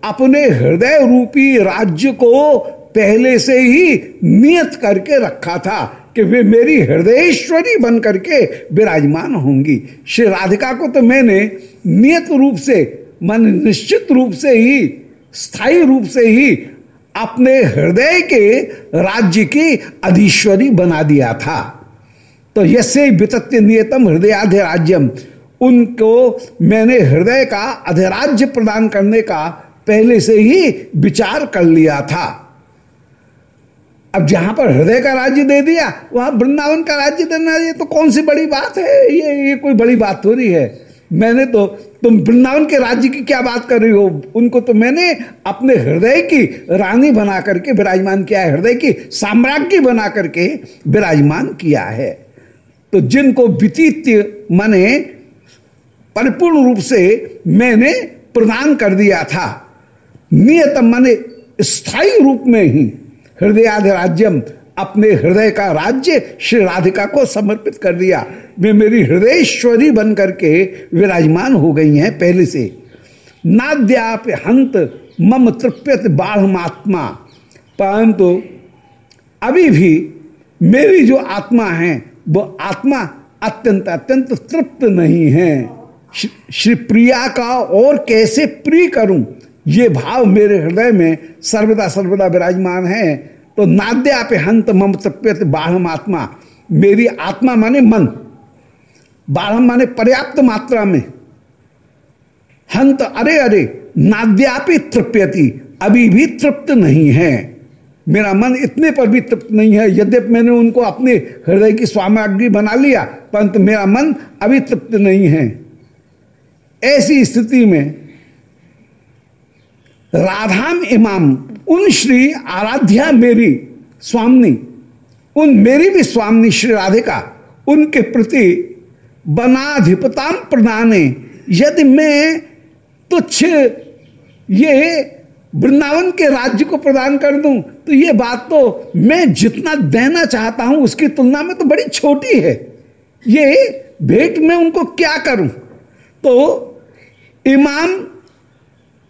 अपने हृदय रूपी राज्य को पहले से ही नियत करके रखा था कि वे मेरी हृदयेश्वरी बन करके विराजमान होंगी। श्री राधिका को तो मैंने नियत रूप से, मन निश्चित रूप से ही, स्थायी रूप से ही अपने हृदय के राज्य की अधीश्वरी बना दिया था। तो यसे वितत्य नियतम हृदयाधि राज्यम उनको मैंने हृदय का अधिराज्य प्रदान करने का पहले से ही विचार कर लिया था। अब जहाँ पर हृदय का राज्य दे दिया, वहाँ वृंदावन का राज्य देना, ये तो कौन सी बड़ी बात है? ये ये कोई बड़ी बात थोड़ी है। मैंने तो तुम वृंदावन के राज्य की क्या बात कर रही हो? उनको तो मैंने अपने हृदय की रानी बना करके, विराजमान किया है, हृदय की साम्राज्य बना करके विराजमान किया है। तो जिनको वितीत्य माने, परिपूर्ण रूप से मैंने प्रदान कर दिया था। नियत माने स्थायी रूप में ही हृदयाधि राज्यम अपने हृदय का राज्य श्री राधिका को समर्पित कर दिया। वे मेरी हृदयश्वरी बन करके विराजमान हो गई हैं पहले से। नाद्याप हंत मम तृप्यत बाढ़ महात्मा परंतु अभी भी मेरी जो आत्मा है, वो आत्मा अत्यंत अत्यंत तृप्त नहीं है। श्री प्रिया का और कैसे प्रिय करूँ? ये भाव मेरे हृदय में सर्वदा सर्वदा विराजमान है। तो नाद्यापे हंत मम तप्यत बाढ़ आत्मा। मेरी आत्मा माने मन। बाढ़ माने पर्याप्त मात्रा में। हंत अरे अरे नाद्यापि तृप्यति। अभी भी तृप्त नहीं है। मेरा मन इतने पर भी तृप्त नहीं है, यद्यपि मैंने उनको अपने हृदय की स्वामाग्री बना लिया, परंतु मेरा मन अभी तृप्त नहीं है। ऐसी स्थिति में राधाम इमाम, उन श्री आराध्या मेरी स्वामी, उन मेरी भी स्वामी श्री राधिका, उनके प्रति बनाधिपताम प्रदाने यदि मैं तुच्छ ये वृंदावन के राज्य को प्रदान कर दूँ तो ये बात तो मैं जितना देना चाहता हूँ, उसकी तुलना में तो बड़ी छोटी है। ये भेंट में उनको क्या करूँ? तो इमाम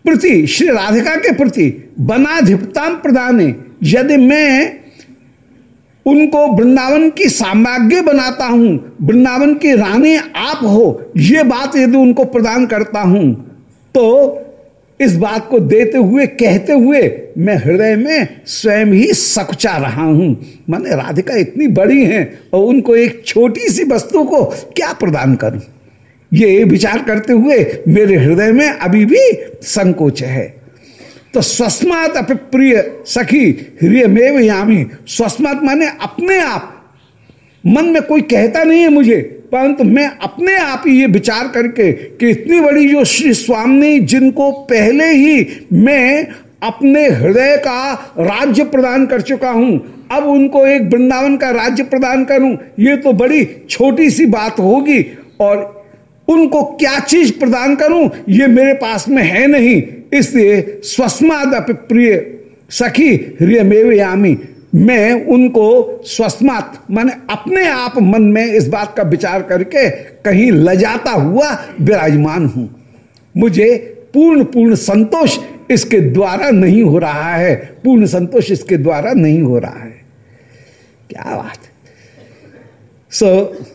प्रति, श्री राधिका के प्रति बनाधिपताम प्रदान, यदि मैं उनको वृंदावन की साम्राज्य बनाता हूँ, वृंदावन की रानी आप हो, ये बात यदि उनको प्रदान करता हूँ तो इस बात को देते हुए, कहते हुए मैं हृदय में स्वयं ही सकुचा रहा हूँ। माने राधिका इतनी बड़ी हैं और उनको एक छोटी सी वस्तु को क्या प्रदान करूँ? ये विचार करते हुए मेरे हृदय में अभी भी संकोच है। तो स्वस्मात अपिप्रिय सखी हृदय में यामी। स्वस्मात माने अपने आप। मन में कोई कहता नहीं है मुझे, परंतु मैं अपने आप ही ये विचार करके कि इतनी बड़ी जो श्री स्वामी जिनको पहले ही मैं अपने हृदय का राज्य प्रदान कर चुका हूँ, अब उनको एक वृंदावन का राज्य प्रदान करूँ, ये तो बड़ी छोटी सी बात होगी। और उनको क्या चीज़ प्रदान करूँ? ये मेरे पास में है नहीं। इसलिए स्वस्माद प्रिय सखी हृदय यामी मैं उनको स्वस्मात माने अपने आप मन में इस बात का विचार करके कहीं लजाता हुआ विराजमान हूँ। मुझे पूर्ण पूर्ण संतोष इसके द्वारा नहीं हो रहा है। पूर्ण संतोष इसके द्वारा नहीं हो रहा है। क्या बात सो so,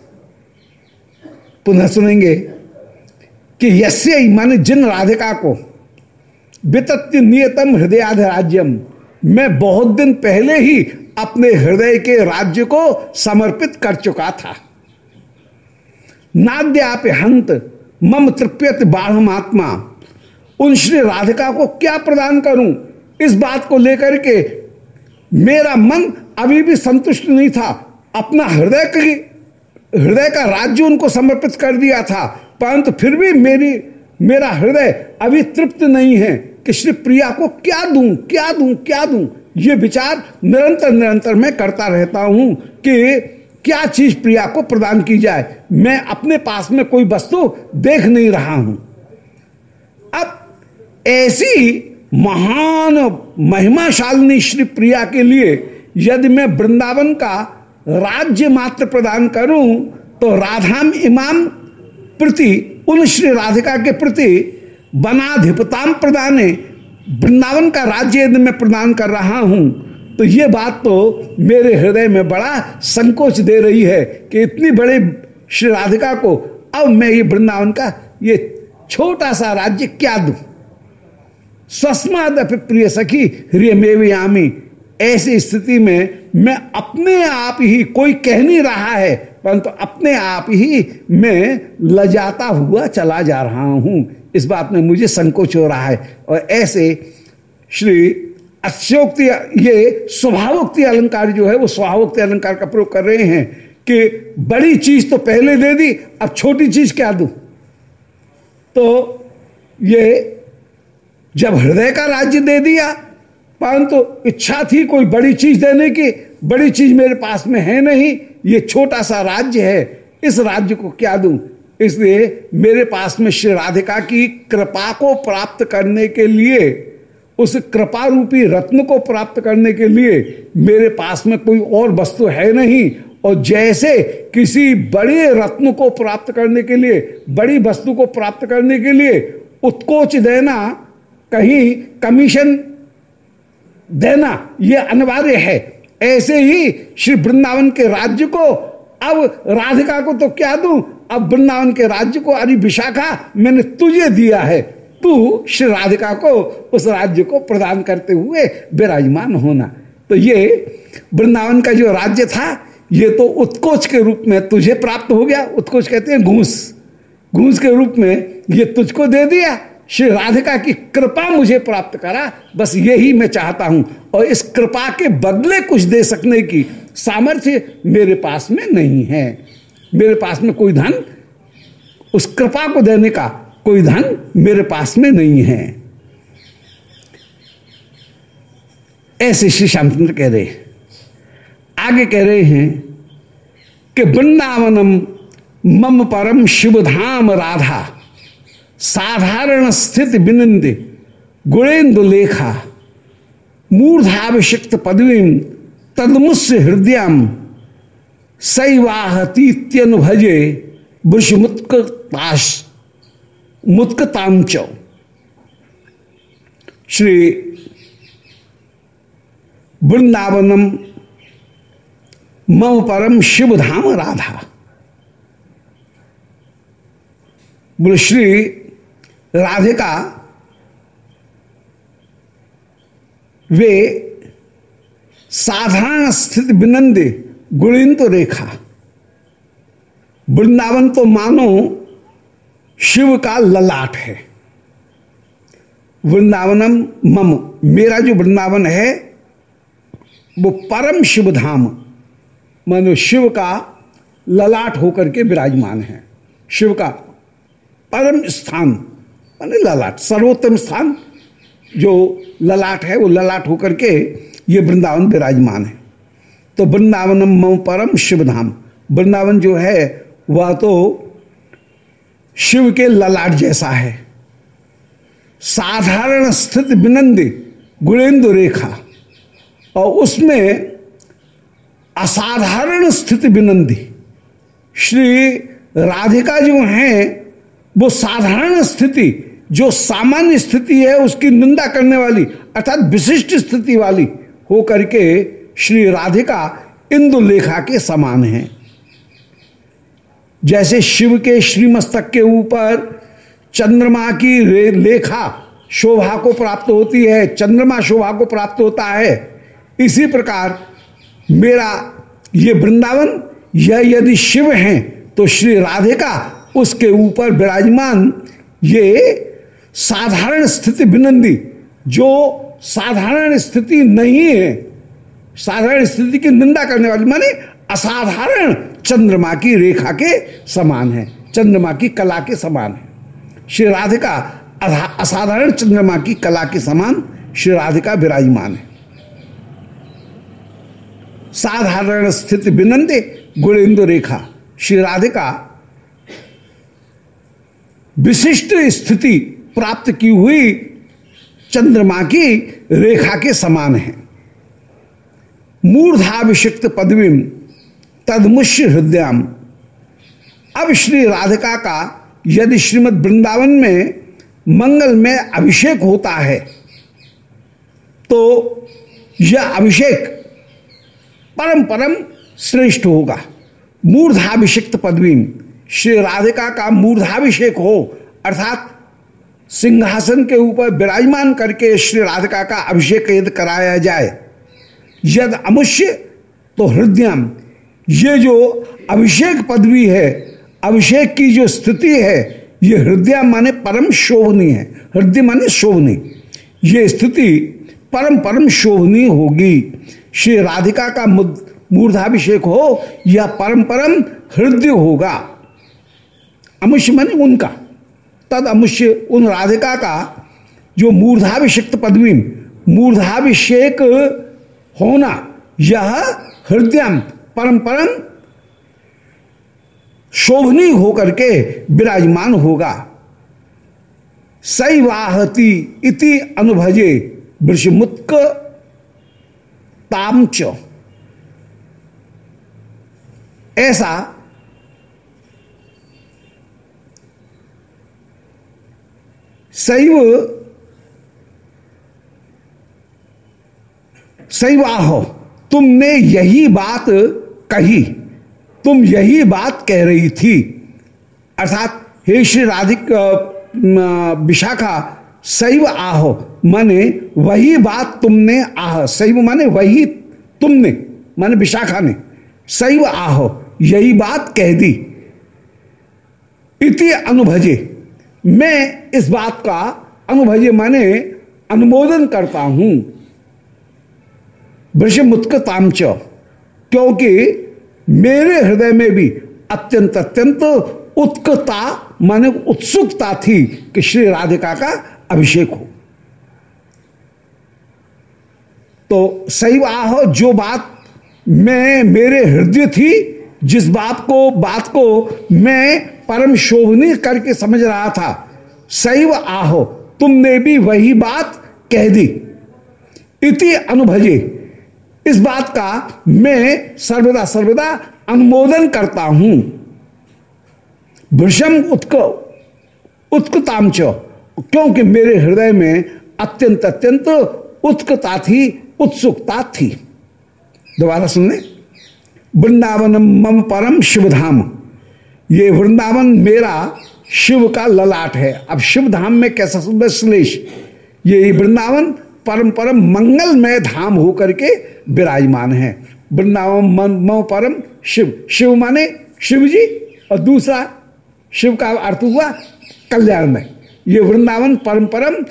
पुनः सुनेंगे कि यस्य माने जिन राधिका को, वितत्य नियतम हृदयाध राज्यम। मैं बहुत दिन पहले ही अपने हृदय के राज्य को समर्पित कर चुका था। नाद्याप हंत, मम तृप्यत बाढ़ महात्मा उन श्री राधिका को क्या प्रदान करूँ? इस बात को लेकर के मेरा मन अभी भी संतुष्ट नहीं था। अपना हृदय हृदय का राज्य उनको समर्पित कर दिया था। परंतु फिर भी मेरी, मेरा हृदय अभी तृप्त नहीं है कि श्री प्रिया को क्या दूँ क्या दूँ क्या दूँ? ये विचार निरंतर निरंतर मैं करता रहता हूँ कि क्या चीज़ प्रिया को प्रदान की जाए। मैं अपने पास में कोई वस्तु देख नहीं रहा हूँ। अब ऐसी महान, महिमाशालिनी श्री प्रिया के लिए यदि मैं वृंदावन का राज्य मात्र प्रदान करूँ तो राधाम इमाम प्रति, उन श्री राधिका के प्रति बनाधिपताम प्रदान वृंदावन का राज्य यदि मैं प्रदान कर रहा हूँ तो ये बात तो मेरे हृदय में बड़ा संकोच दे रही है कि इतनी बड़े श्री राधिका को अब मैं ये वृंदावन का ये छोटा सा राज्य क्या दू? स्वस्माद प्रिय सखी हृय मेवी ऐसी स्थिति में मैं अपने आप ही कोई कह नहीं रहा है, परंतु अपने आप ही मैं लजाता हुआ चला जा रहा हूँ। इस बात में मुझे संकोच हो रहा है। और ऐसे श्री अक्षोक्ति ये स्वभावोक्ति अलंकार जो है, वो स्वभावोक्ति अलंकार का प्रयोग कर रहे हैं कि बड़ी चीज़ तो पहले दे दी, अब छोटी चीज़ क्या दू? तो ये जब हृदय का राज्य दे दिया परंतु तो इच्छा थी कोई बड़ी चीज़ देने की, बड़ी चीज़ मेरे पास में है नहीं, ये छोटा सा राज्य है, इस राज्य को क्या दूँ? इसलिए मेरे पास में श्री राधिका की कृपा को प्राप्त करने के लिए, उस कृपा रूपी रत्न को प्राप्त करने के लिए मेरे पास में कोई और वस्तु है नहीं, और जैसे किसी बड़े रत्न को प्राप्त करने के लिए, बड़ी वस्तु को प्राप्त करने के लिए उत्कोच देना कहीं कमीशन देना यह अनिवार्य है। ऐसे ही श्री वृंदावन के राज्य को, अब राधिका को तो क्या दूँ? अब वृंदावन के राज्य को, अरे विशाखा, मैंने तुझे दिया है। तू श्री राधिका को, उस राज्य को प्रदान करते हुए विराजमान होना। तो ये वृंदावन का जो राज्य था, ये तो उत्कोच के रूप में तुझे प्राप्त हो गया। उत्कोच कहते हैं घूस। घूस के रूप में ये तुझको दे दिया। श्री राधिका की कृपा मुझे प्राप्त करा, बस यही मैं चाहता हूँ। और इस कृपा के बदले कुछ दे सकने की सामर्थ्य मेरे पास में नहीं है। मेरे पास में कोई धन, उस कृपा को देने का कोई धन मेरे पास में नहीं है। ऐसे श्री श्यामचंद्र कह रहे आगे कह रहे हैं कि वृंदावनम मम परम शिवधाम राधा। साधारण स्थित बिनंद, गुणेन्दु लेखा, मूर्धाभिषिक्त पदवी, तदमुस्य हृदय, सैवाहतीत्यनुभजे वृषमुत्कताश मुत्कतांच श्री वृंदावनम मम परम शिव धाम राधा। बोले, श्री राधिका, वे साधारण स्थित बिनंदे गुणिंत रेखा। वृंदावन तो मानो शिव का ललाट है। वृंदावनम मम, मेरा जो वृंदावन है, वो परम शिव धाम मानो शिव का ललाट होकर के विराजमान है। शिव का परम स्थान माने ललाट, सर्वोत्तम स्थान, जो ललाट है, वो ललाट होकर के ये वृंदावन विराजमान है। तो वृंदावनम मम परम शिवधाम। वृंदावन जो है, वह तो शिव के ललाट जैसा है। साधारण स्थित बिनंदी गुणेन्दु रेखा, और उसमें असाधारण स्थिति बिनंदी श्री राधिका जो हैं, वो साधारण स्थिति जो सामान्य स्थिति है, उसकी निंदा करने वाली, अर्थात विशिष्ट स्थिति वाली हो करके श्री राधिका इंदु लेखा के समान है। जैसे शिव के श्रीमस्तक के ऊपर चंद्रमा की लेखा शोभा को प्राप्त होती है, चंद्रमा शोभा को प्राप्त होता है। इसी प्रकार मेरा ये वृंदावन यह यदि शिव हैं तो श्री राधिका उसके ऊपर विराजमान ये साधारण स्थिति बिनंदी जो साधारण स्थिति नहीं है, साधारण स्थिति की निंदा करने वाली, माने असाधारण चंद्रमा की रेखा के समान है, चंद्रमा की कला के समान है। श्री राधिका असाधारण चंद्रमा की कला के समान श्री राधिका विराजमान है। साधारण स्थिति बिनंदे गुणेन्द्र रेखा। श्री राधिका विशिष्ट स्थिति प्राप्त की हुई चंद्रमा की रेखा के समान है। मूर्धाभिषिक्त पदवी, तदमुष्य हृदयम अब श्री राधिका का यदि श्रीमद वृंदावन में मंगल में अभिषेक होता है तो यह अभिषेक परम परम श्रेष्ठ होगा। मूर्धाभिषिक्त पदवी, श्री राधिका का मूर्धाभिषेक हो, अर्थात सिंहासन के ऊपर विराजमान करके श्री राधिका का अभिषेक यदि कराया जाए, यद अमुष्य तो हृदयम। ये जो अभिषेक पदवी है, अभिषेक की जो स्थिति है, ये हृदय माने परम शोभनी है। हृदय माने शोभनी ये स्थिति परम परम शोभनी होगी। श्री राधिका का मूर्धाभिषेक हो, या परम परम हृदय होगा। अमुष्य माने उनका। तद अमुष्य उन राधिका का, जो मूर्धाभिषिक्त पदवी मूर्धाभिषेक होना, यह हृदय परम परम शोभनी होकर के विराजमान होगा। सैवाहति इति अनुभजे वृषमुत्क ऐसा सैव, सैवाह। तुमने यही बात कही, तुम यही बात कह रही थी। अर्थात, हे श्री राधिक विशाखा शैव आह, माने वही बात तुमने आह, सैव माने वही तुमने, माने विशाखा ने। शैव आह, यही बात कह दी। इति अनुभजे। मैं इस बात का अनुभजे माने अनुमोदन करता हूँ। वृषमुत्कतामच क्योंकि मेरे हृदय में भी अत्यंत अत्यंत उत्कता माने उत्सुकता थी कि श्री राधिका का अभिषेक हो। तो सही आह जो बात मैं, मेरे हृदय थी, जिस बात को बात को मैं परम शोभनी करके समझ रहा था। सैव आहो, तुमने भी वही बात कह दी। इति अनुभजे। इस बात का मैं सर्वदा सर्वदा अनुमोदन करता हूँ। भृषम उत्क उत्कतामच क्योंकि मेरे हृदय में अत्यंत अत्यंत उत्कता थी, उत्सुकता थी। दोबारा सुनने। वृंदावन मम परम शिवधाम। ये वृंदावन मेरा शिव का ललाट है। अब शिव धाम में कैसा सुंदर श्लेष ये वृंदावन परम परम मंगलमय धाम होकर के विराजमान है। वृंदावन परम शिव। शिव माने शिव जी और दूसरा शिव का अर्थ हुआ कल्याण में ये वृंदावन परम परम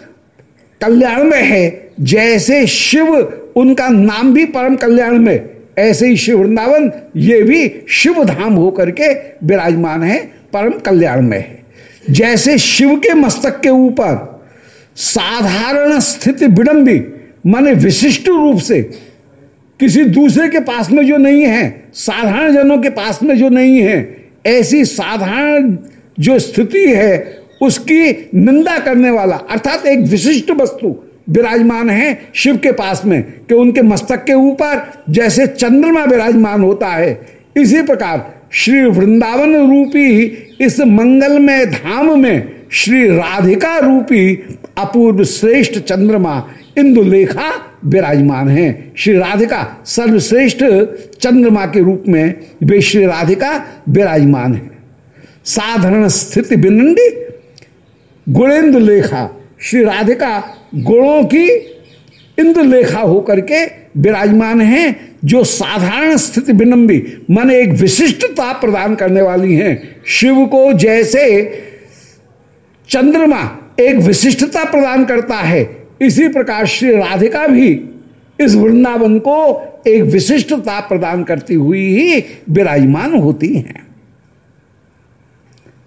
कल्याण में है। जैसे शिव, उनका नाम भी परम कल्याण में ऐसे ही शिव वृंदावन, ये भी शिव धाम होकर के विराजमान है, परम कल्याण में है। जैसे शिव के मस्तक के ऊपर साधारण स्थिति विडंबी, माने विशिष्ट रूप से किसी दूसरे के पास में जो नहीं है, साधारण जनों के पास में जो नहीं है, ऐसी साधारण जो स्थिति है, उसकी निंदा करने वाला, अर्थात एक विशिष्ट वस्तु विराजमान है शिव के पास में, कि उनके मस्तक के ऊपर जैसे चंद्रमा विराजमान होता है। इसी प्रकार श्री वृंदावन रूपी इस मंगलमय धाम में श्री राधिका रूपी अपूर्व श्रेष्ठ चंद्रमा इंदुलेखा विराजमान है। श्री राधिका सर्वश्रेष्ठ चंद्रमा के रूप में वे श्री राधिका विराजमान है। साधारण स्थिति बिनंडी गुणेन्द्र लेखा श्री राधिका गुणों की इंद्रलेखा होकर के विराजमान है, जो साधारण स्थिति विनम्बी, मन एक विशिष्टता प्रदान करने वाली हैं। शिव को जैसे चंद्रमा एक विशिष्टता प्रदान करता है, इसी प्रकार श्री राधिका भी इस वृंदावन को एक विशिष्टता प्रदान करती हुई ही विराजमान होती हैं।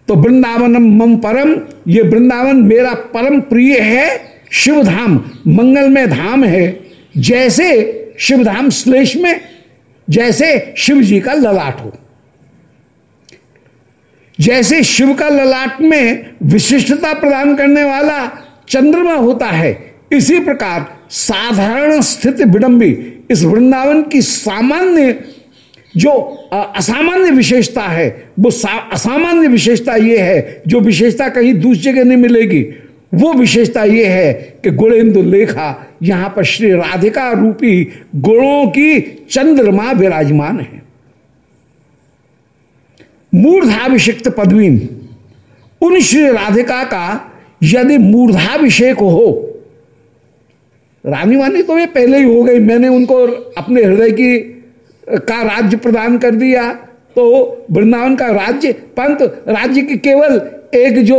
तो वृंदावनम मम परम, ये वृंदावन मेरा परम प्रिय है शिव धाम मंगलमय धाम है। जैसे शिव धाम श्लेष में, जैसे शिव जी का ललाट हो। जैसे शिव का ललाट में विशिष्टता प्रदान करने वाला चंद्रमा होता है, इसी प्रकार साधारण स्थिति विडंबी इस वृंदावन की सामान्य जो असामान्य विशेषता है, वो असामान्य विशेषता ये है, जो विशेषता कहीं दूसरी जगह नहीं मिलेगी वो विशेषता ये है कि गुणेन्दु लेखा, यहाँ पर श्री राधिका रूपी गुणों की चंद्रमा विराजमान है। मूर्धाभिषिक्त पदवी उन श्री राधिका का यदि मूर्धाभिषेक हो, रानी वानी तो वे पहले ही हो गई, मैंने उनको अपने हृदय की का राज्य प्रदान कर दिया तो वृंदावन का राज्य पंत राज्य की केवल एक जो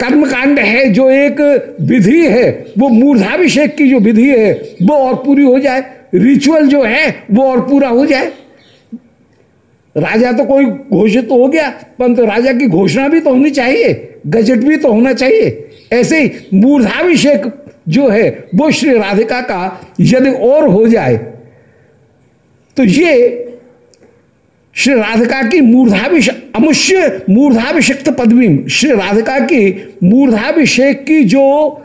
कर्मकांड है, जो एक विधि है, वो मूर्धाभिषेक की जो विधि है, वो और पूरी हो जाए। रिचुअल जो है, वो और पूरा हो जाए। राजा तो कोई घोषित तो हो गया, परंतु तो राजा की घोषणा भी तो होनी चाहिए, गजट भी तो होना चाहिए। ऐसे ही मूर्धाभिषेक जो है, वो श्री राधिका का यदि और हो जाए तो ये श्री राधिका की मूर्धाभिषेक, अमुष्य मूर्धाभिषिक्त पदवी श्री राधिका की मूर्धाभिषेक की जो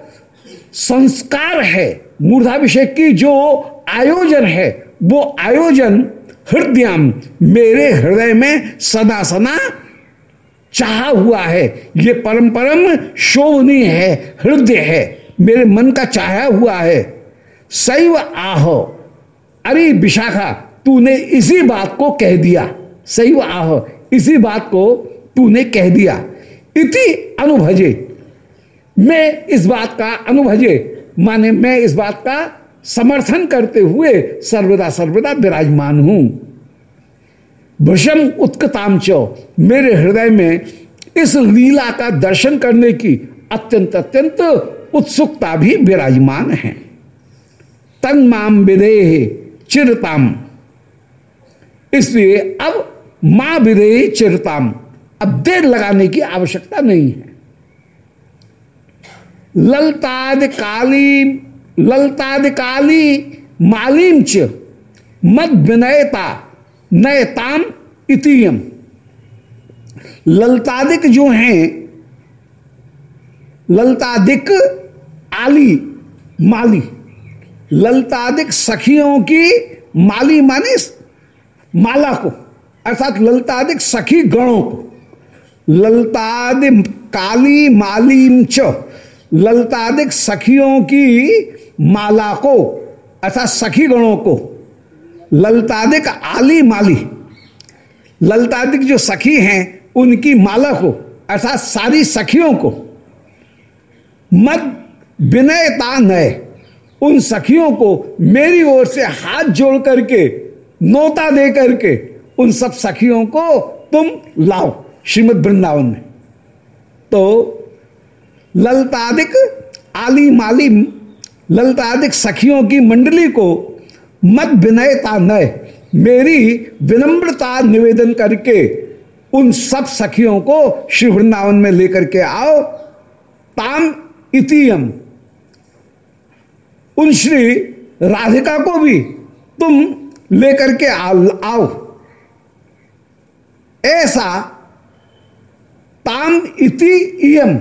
संस्कार है, मूर्धाभिषेक की जो आयोजन है, वो आयोजन हृदय मेरे हृदय में सदा सदा चाह हुआ है। ये परम परम शोभनीय है, हृदय है, मेरे मन का चाहा हुआ है। सैव आहो, अरे विशाखा, तूने इसी बात को कह दिया। सही आह। इसी बात को तूने कह दिया। इति अनुभजे। मैं इस बात का अनुभजे। माने मैं इस बात का समर्थन करते हुए सर्वदा सर्वदा विराजमान हूँ। भृषम उत्कताम मेरे हृदय में इस लीला का दर्शन करने की अत्यंत अत्यंत उत्सुकता भी विराजमान है। तन माम विदेह चिरताम। इसलिए अब माँ विदे चिरताम। अब देर लगाने की आवश्यकता नहीं है। ललताद काली ललताद काली मालीम च, मद विनयता, नयताम इतियम। ललतादिक जो हैं, ललतादिक आली, माली। ललतादिक सखियों की माली माने माला को। अर्थात ललतादिक सखी गणों को। ललतादि काली मालीम च। ललतादिक सखियों की माला को, अर्थात सखी गणों को। ललतादिक आली माली। ललतादिक जो सखी हैं, उनकी माला को, अर्थात सारी सखियों को। मत विनयता नय। उन सखियों को मेरी ओर से हाथ जोड़ करके नोता दे करके उन सब सखियों को तुम लाओ श्रीमद वृंदावन में। तो ललतादिक आली माली ललतादिक सखियों की मंडली को मत विनयता नय। मेरी विनम्रता निवेदन करके उन सब सखियों को श्री वृंदावन में लेकर के आओ। ताम इतियम। उन श्री राधिका को भी तुम लेकर के आओ। ऐसा ताम इति इयम।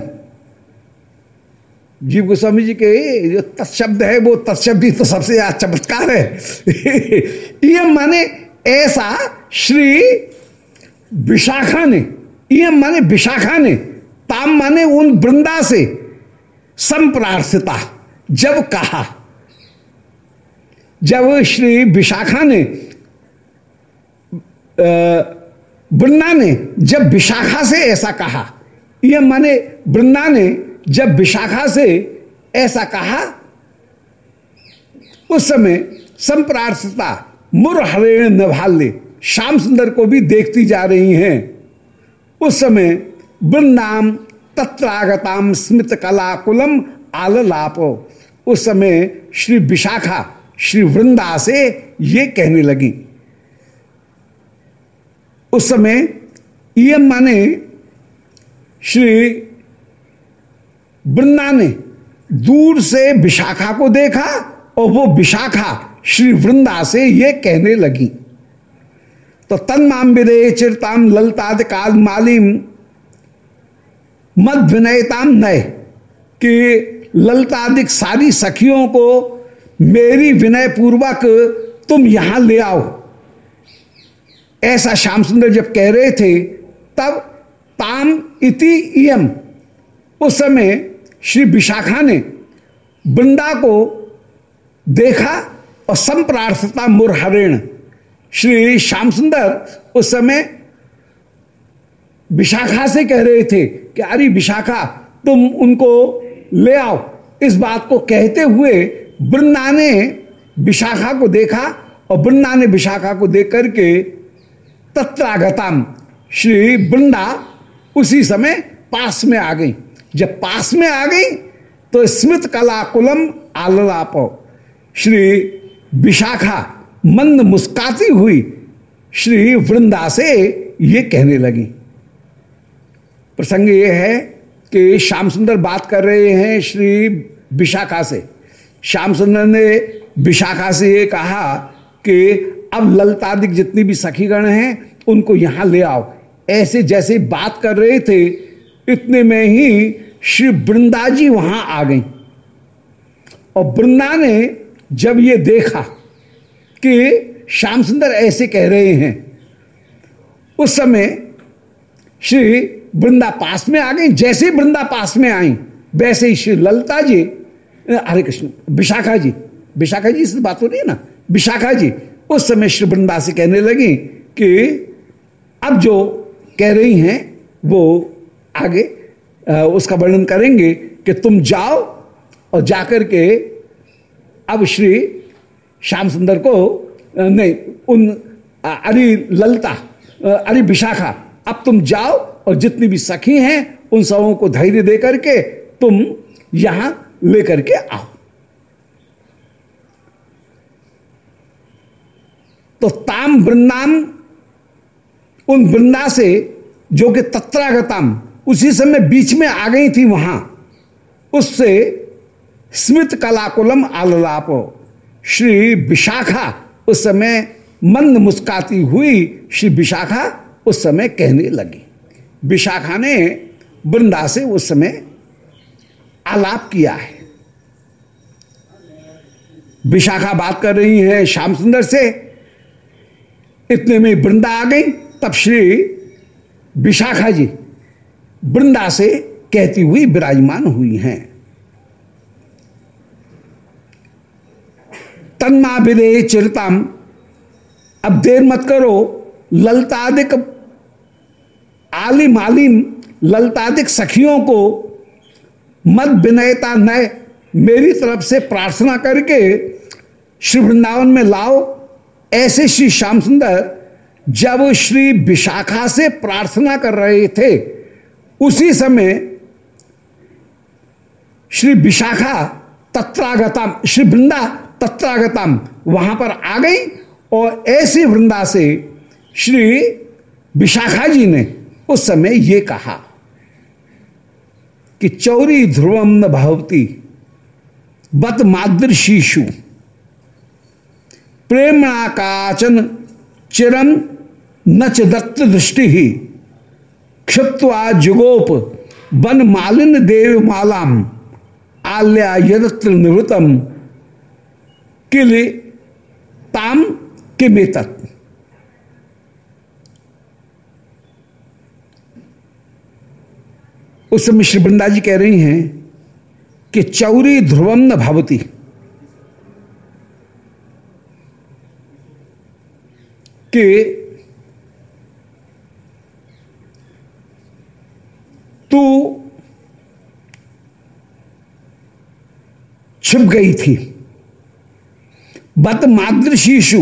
जीव गोस्वामी जी के जो तत्शब्द है, वो तत्शब्द ही तो सबसे चमत्कार है। इयम माने ऐसा श्री विशाखा ने इम माने विशाखा ने, ताम माने उन वृंदा से संप्रार्थिता, जब कहा। जब श्री विशाखा ने वृंदा ने जब विशाखा से ऐसा कहा यह माने वृंदा ने जब विशाखा से ऐसा कहा, उस समय संप्रार्थता मुर हरेण नभाल्य श्याम सुंदर को भी देखती जा रही हैं। उस समय वृंदाम तत्रागताम स्मित कलाकुलम आललाप। उस समय श्री विशाखा, श्री वृंदा से ये कहने लगी उस समय इम माने श्री वृंदा ने दूर से विशाखा को देखा और वो विशाखा श्री वृंदा से ये कहने लगी। तो तन्माम विदे, चिरताम, ललताद, काल मालिम, मद विनयताम नय, कि ललतादिक सारी सखियों को मेरी विनय पूर्वक तुम यहाँ ले आओ। ऐसा श्याम सुंदर जब कह रहे थे, तब ताम इति इयम। उस समय श्री विशाखा ने वृंदा को देखा और संप्रार्थता मुरहरेण। श्री श्याम सुंदर उस समय विशाखा से कह रहे थे कि, अरे विशाखा, तुम उनको ले आओ। इस बात को कहते हुए वृंदा ने विशाखा को देखा और वृंदा ने विशाखा को देख करके तत्रागताम। श्री वृंदा उसी समय पास में आ गई। जब पास में आ गई तो स्मित कलाकुलम आललाप। श्री विशाखा मंद मुस्काती हुई श्री वृंदा से ये कहने लगी। प्रसंग ये है कि श्याम सुंदर बात कर रहे हैं श्री विशाखा से। श्याम सुंदर ने विशाखा से ये कहा कि अब ललतादिक जितनी भी सखीगण हैं, उनको यहाँ ले आओ। ऐसे जैसे बात कर रहे थे, इतने में ही श्री वृंदा जी वहाँ आ गई। और वृंदा ने जब ये देखा कि श्याम सुंदर ऐसे कह रहे हैं, उस समय श्री वृंदा पास में आ गई। जैसे वृंदा पास में आई, वैसे ही श्री ललता जी हरे कृष्ण, विशाखा जी विशाखा जी से बात हो रही है ना? विशाखा जी उस समय श्री वृंदा से कहने लगी कि अब जो कह रही हैं, वो आगे उसका वर्णन करेंगे कि तुम जाओ और जाकर के अब श्री श्याम सुंदर को नहीं, उन अरे ललता अरे विशाखा, अब तुम जाओ और जितनी भी सखी हैं, उन सबों को धैर्य दे करके तुम यहाँ लेकर के आओ। तो ताम वृंदाम, उन वृंदा से जो कि तत्रागताम, उसी समय बीच में आ गई थी वहाँ। उससे स्मित कलाकुलम आललाप, श्री विशाखा उस समय मंद मुस्काती हुई, श्री विशाखा उस समय कहने लगी। विशाखा ने वृंदा से उस समय आलाप किया है। विशाखा बात कर रही है श्याम सुंदर से इतने में वृंदा आ गई। तब श्री विशाखा जी वृंदा से कहती हुई विराजमान हुई हैं। तन्मा विदे चिरताम। अब देर मत करो, ललतादिक आलिम आलिम ललतादिक सखियों को मत विनयता नय मेरी तरफ़ से प्रार्थना करके श्री वृंदावन में लाओ। ऐसे श्री श्याम सुंदर जब श्री विशाखा से प्रार्थना कर रहे थे, उसी समय श्री विशाखा तत्रागतम, श्री वृंदा तत्रागतम वहाँ पर आ गई और ऐसी वृंदा से श्री विशाखा जी ने उस समय ये कहा कि चौरी ध्रुवम न भवती, बत मादृशीषु। प्रेमणाकाचन चिरम न च दत्त दृष्टि। ही क्षिप्वा जुगोप वन मालिन देव मालाम, आल्या यदत्र निवृतम, किल ताम के मेतत उस समय श्री वृंदा जी कह रही हैं कि चौरी ध्रुवम न भवती। कि तू छिप गई थी। बत मादृशीशु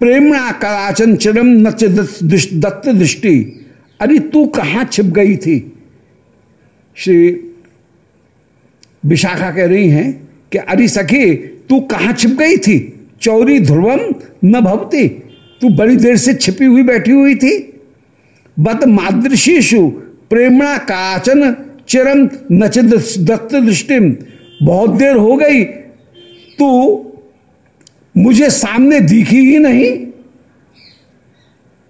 प्रेमणा कलाचन चिरम नच दत्त दृष्टि। अरे तू कहाँ छिप गई थी? श्री विशाखा कह रही हैं कि अरे सखी, तू कहाँ छिप गई थी? चौरी ध्रुवम न भवती। तू बड़ी देर से छिपी हुई बैठी हुई थी। बद मादृशीशु प्रेमणा काचन चिरम नच दत्त दृष्टि। बहुत देर हो गई, तू मुझे सामने दिखी ही नहीं।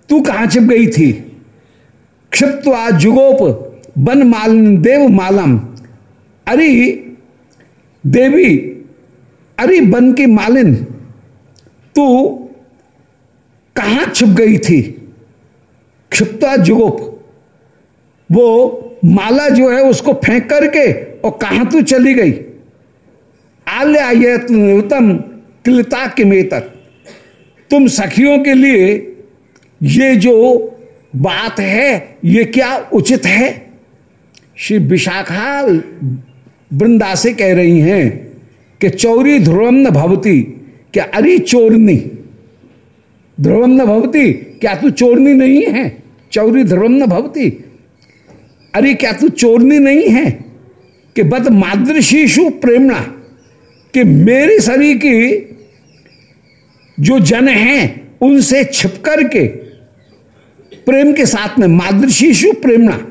तू कहाँ छिप गई थी? क्षिप्वा जुगोप बन माल देव मालम। अरे, देवी, अरे बन की मालिन। तू कहाँ छुप गई थी? क्षिप्ता जुगोप वो माला जो है उसको फेंक करके और कहाँ तू चली गई? आल्य उत्तम किलता के में तक तुम सखियों के लिए ये जो बात है, ये क्या उचित है? श्री विशाखा वृंदा से कह रही हैं कि चौरी ध्रुवम न भवती, क्या अरे चोरनी ध्रुवम न भवती, क्या तू चोरनी नहीं है? चौरी ध्रुवम न भवती। अरे, क्या तू चोरनी नहीं है? कि बद मादृशीशु प्रेमणा, कि मेरी शरीर की जो जन हैं, उनसे छिप करके प्रेम के साथ में मादृशीशु प्रेमणा,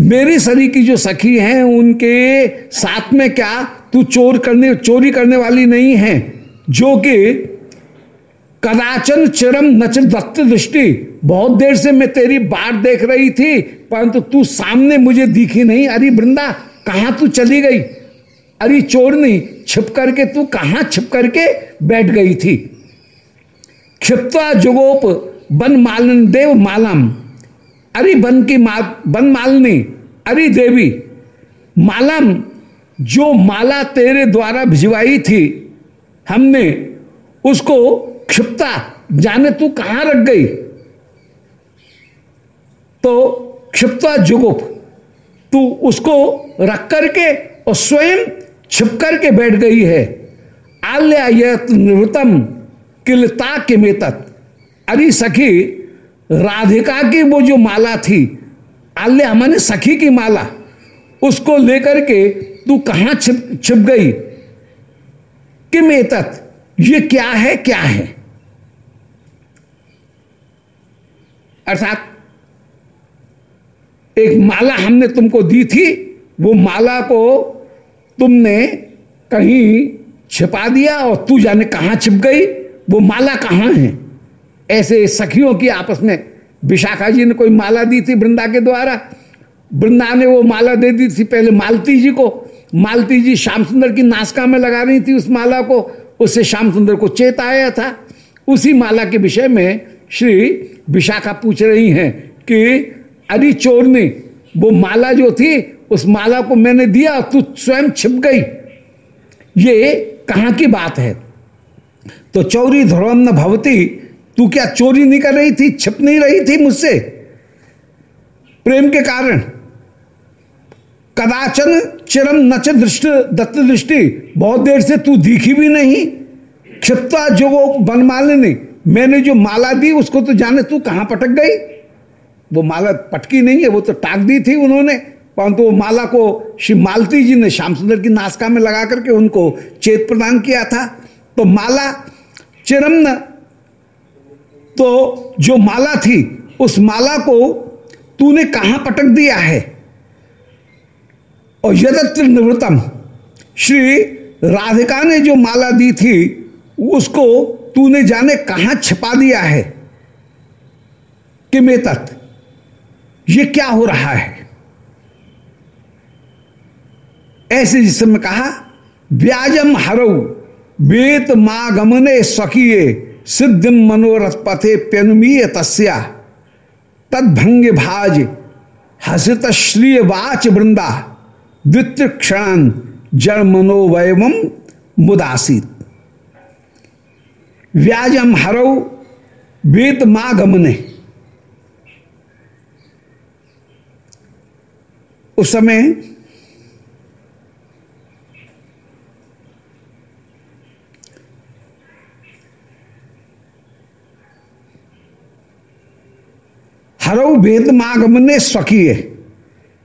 मेरी शरीर की जो सखी हैं, उनके साथ में क्या तू चोर करने, चोरी करने वाली नहीं है? जो कि कदाचन चिरम नच दत्त दृष्टि। बहुत देर से मैं तेरी बाट देख रही थी, परंतु तू सामने मुझे दिखी नहीं। अरे वृंदा, कहाँ तू चली गई? अरे चोर नहीं, छिप करके तू कहाँ छिप करके बैठ गई थी? क्षिप्ता जुगोप बन मालन देव मालम। अरे बन की मा, बन मालनी, अरे देवी, मालम, जो माला तेरे द्वारा भिजवाई थी, हमने उसको क्षिप्ता, जाने तू कहाँ रख गई? तो क्षिप्ता जुगुप, तू उसको रख करके और स्वयं छिप करके बैठ गई है। आल्य निवृतम किलता के मेतत अरे सखी, राधिका की वो जो माला थी, आल्य हमने सखी की माला, उसको लेकर के तू कहाँ छिप छिप गई? किम एतत ये क्या है क्या है? अर्थात एक माला हमने तुमको दी थी, वो माला को तुमने कहीं छिपा दिया और तू जाने कहाँ छिप गई, वो माला कहाँ है? ऐसे सखियों की आपस में विशाखा जी ने कोई माला दी थी वृंदा के द्वारा? वृंदा ने वो माला दे दी थी पहले मालती जी को। मालती जी श्याम सुंदर की नासका में लगा रही थी उस माला को, उससे श्याम सुंदर को चेत आया था। उसी माला के विषय में श्री विशाखा पूछ रही हैं कि, अरे चोर ने, वो माला जो थी, उस माला को मैंने दिया तू स्वयं छिप गई। ये कहाँ की बात है? तो चोरी ध्रुवम न भवती, तू क्या चोरी नहीं कर रही थी, छिप नहीं रही थी मुझसे? प्रेम के कारण। कदाचन चिरम नच दृष्ट, दत्त दृष्टि, बहुत देर से तू दिखी भी नहीं। क्षिप्ता जो वो बनमाले ने मैंने जो माला दी, उसको तो जाने तू कहाँ पटक गई? वो माला पटकी नहीं है, वो तो टाक दी थी उन्होंने। परंतु वो माला को श्री मालती जी ने, श्याम सुंदर की नासका में लगा करके उनको चेत प्रदान किया था। तो माला चिरम तो जो माला थी, उस माला को तूने कहाँ पटक दिया है? और यदत्र निवृतम श्री राधिका ने जो माला दी थी, उसको तूने जाने कहाँ छिपा दिया है? कि मे तत् ये क्या हो रहा है? ऐसे जिसमें कहा, व्याजम हरऊ, वेत मा गमने स्वकीय सिद्धिम मनोरथ पथे प्यनुमीय तस्या। तदभंग भाज, हसित श्रीय वाच वृंदा। द्वितीय क्षण जड़ मनोवयम मुदासित। व्याजम हरऊ वेद मा गमने उस समय हरऊ भेद मागम ने स्वकीय,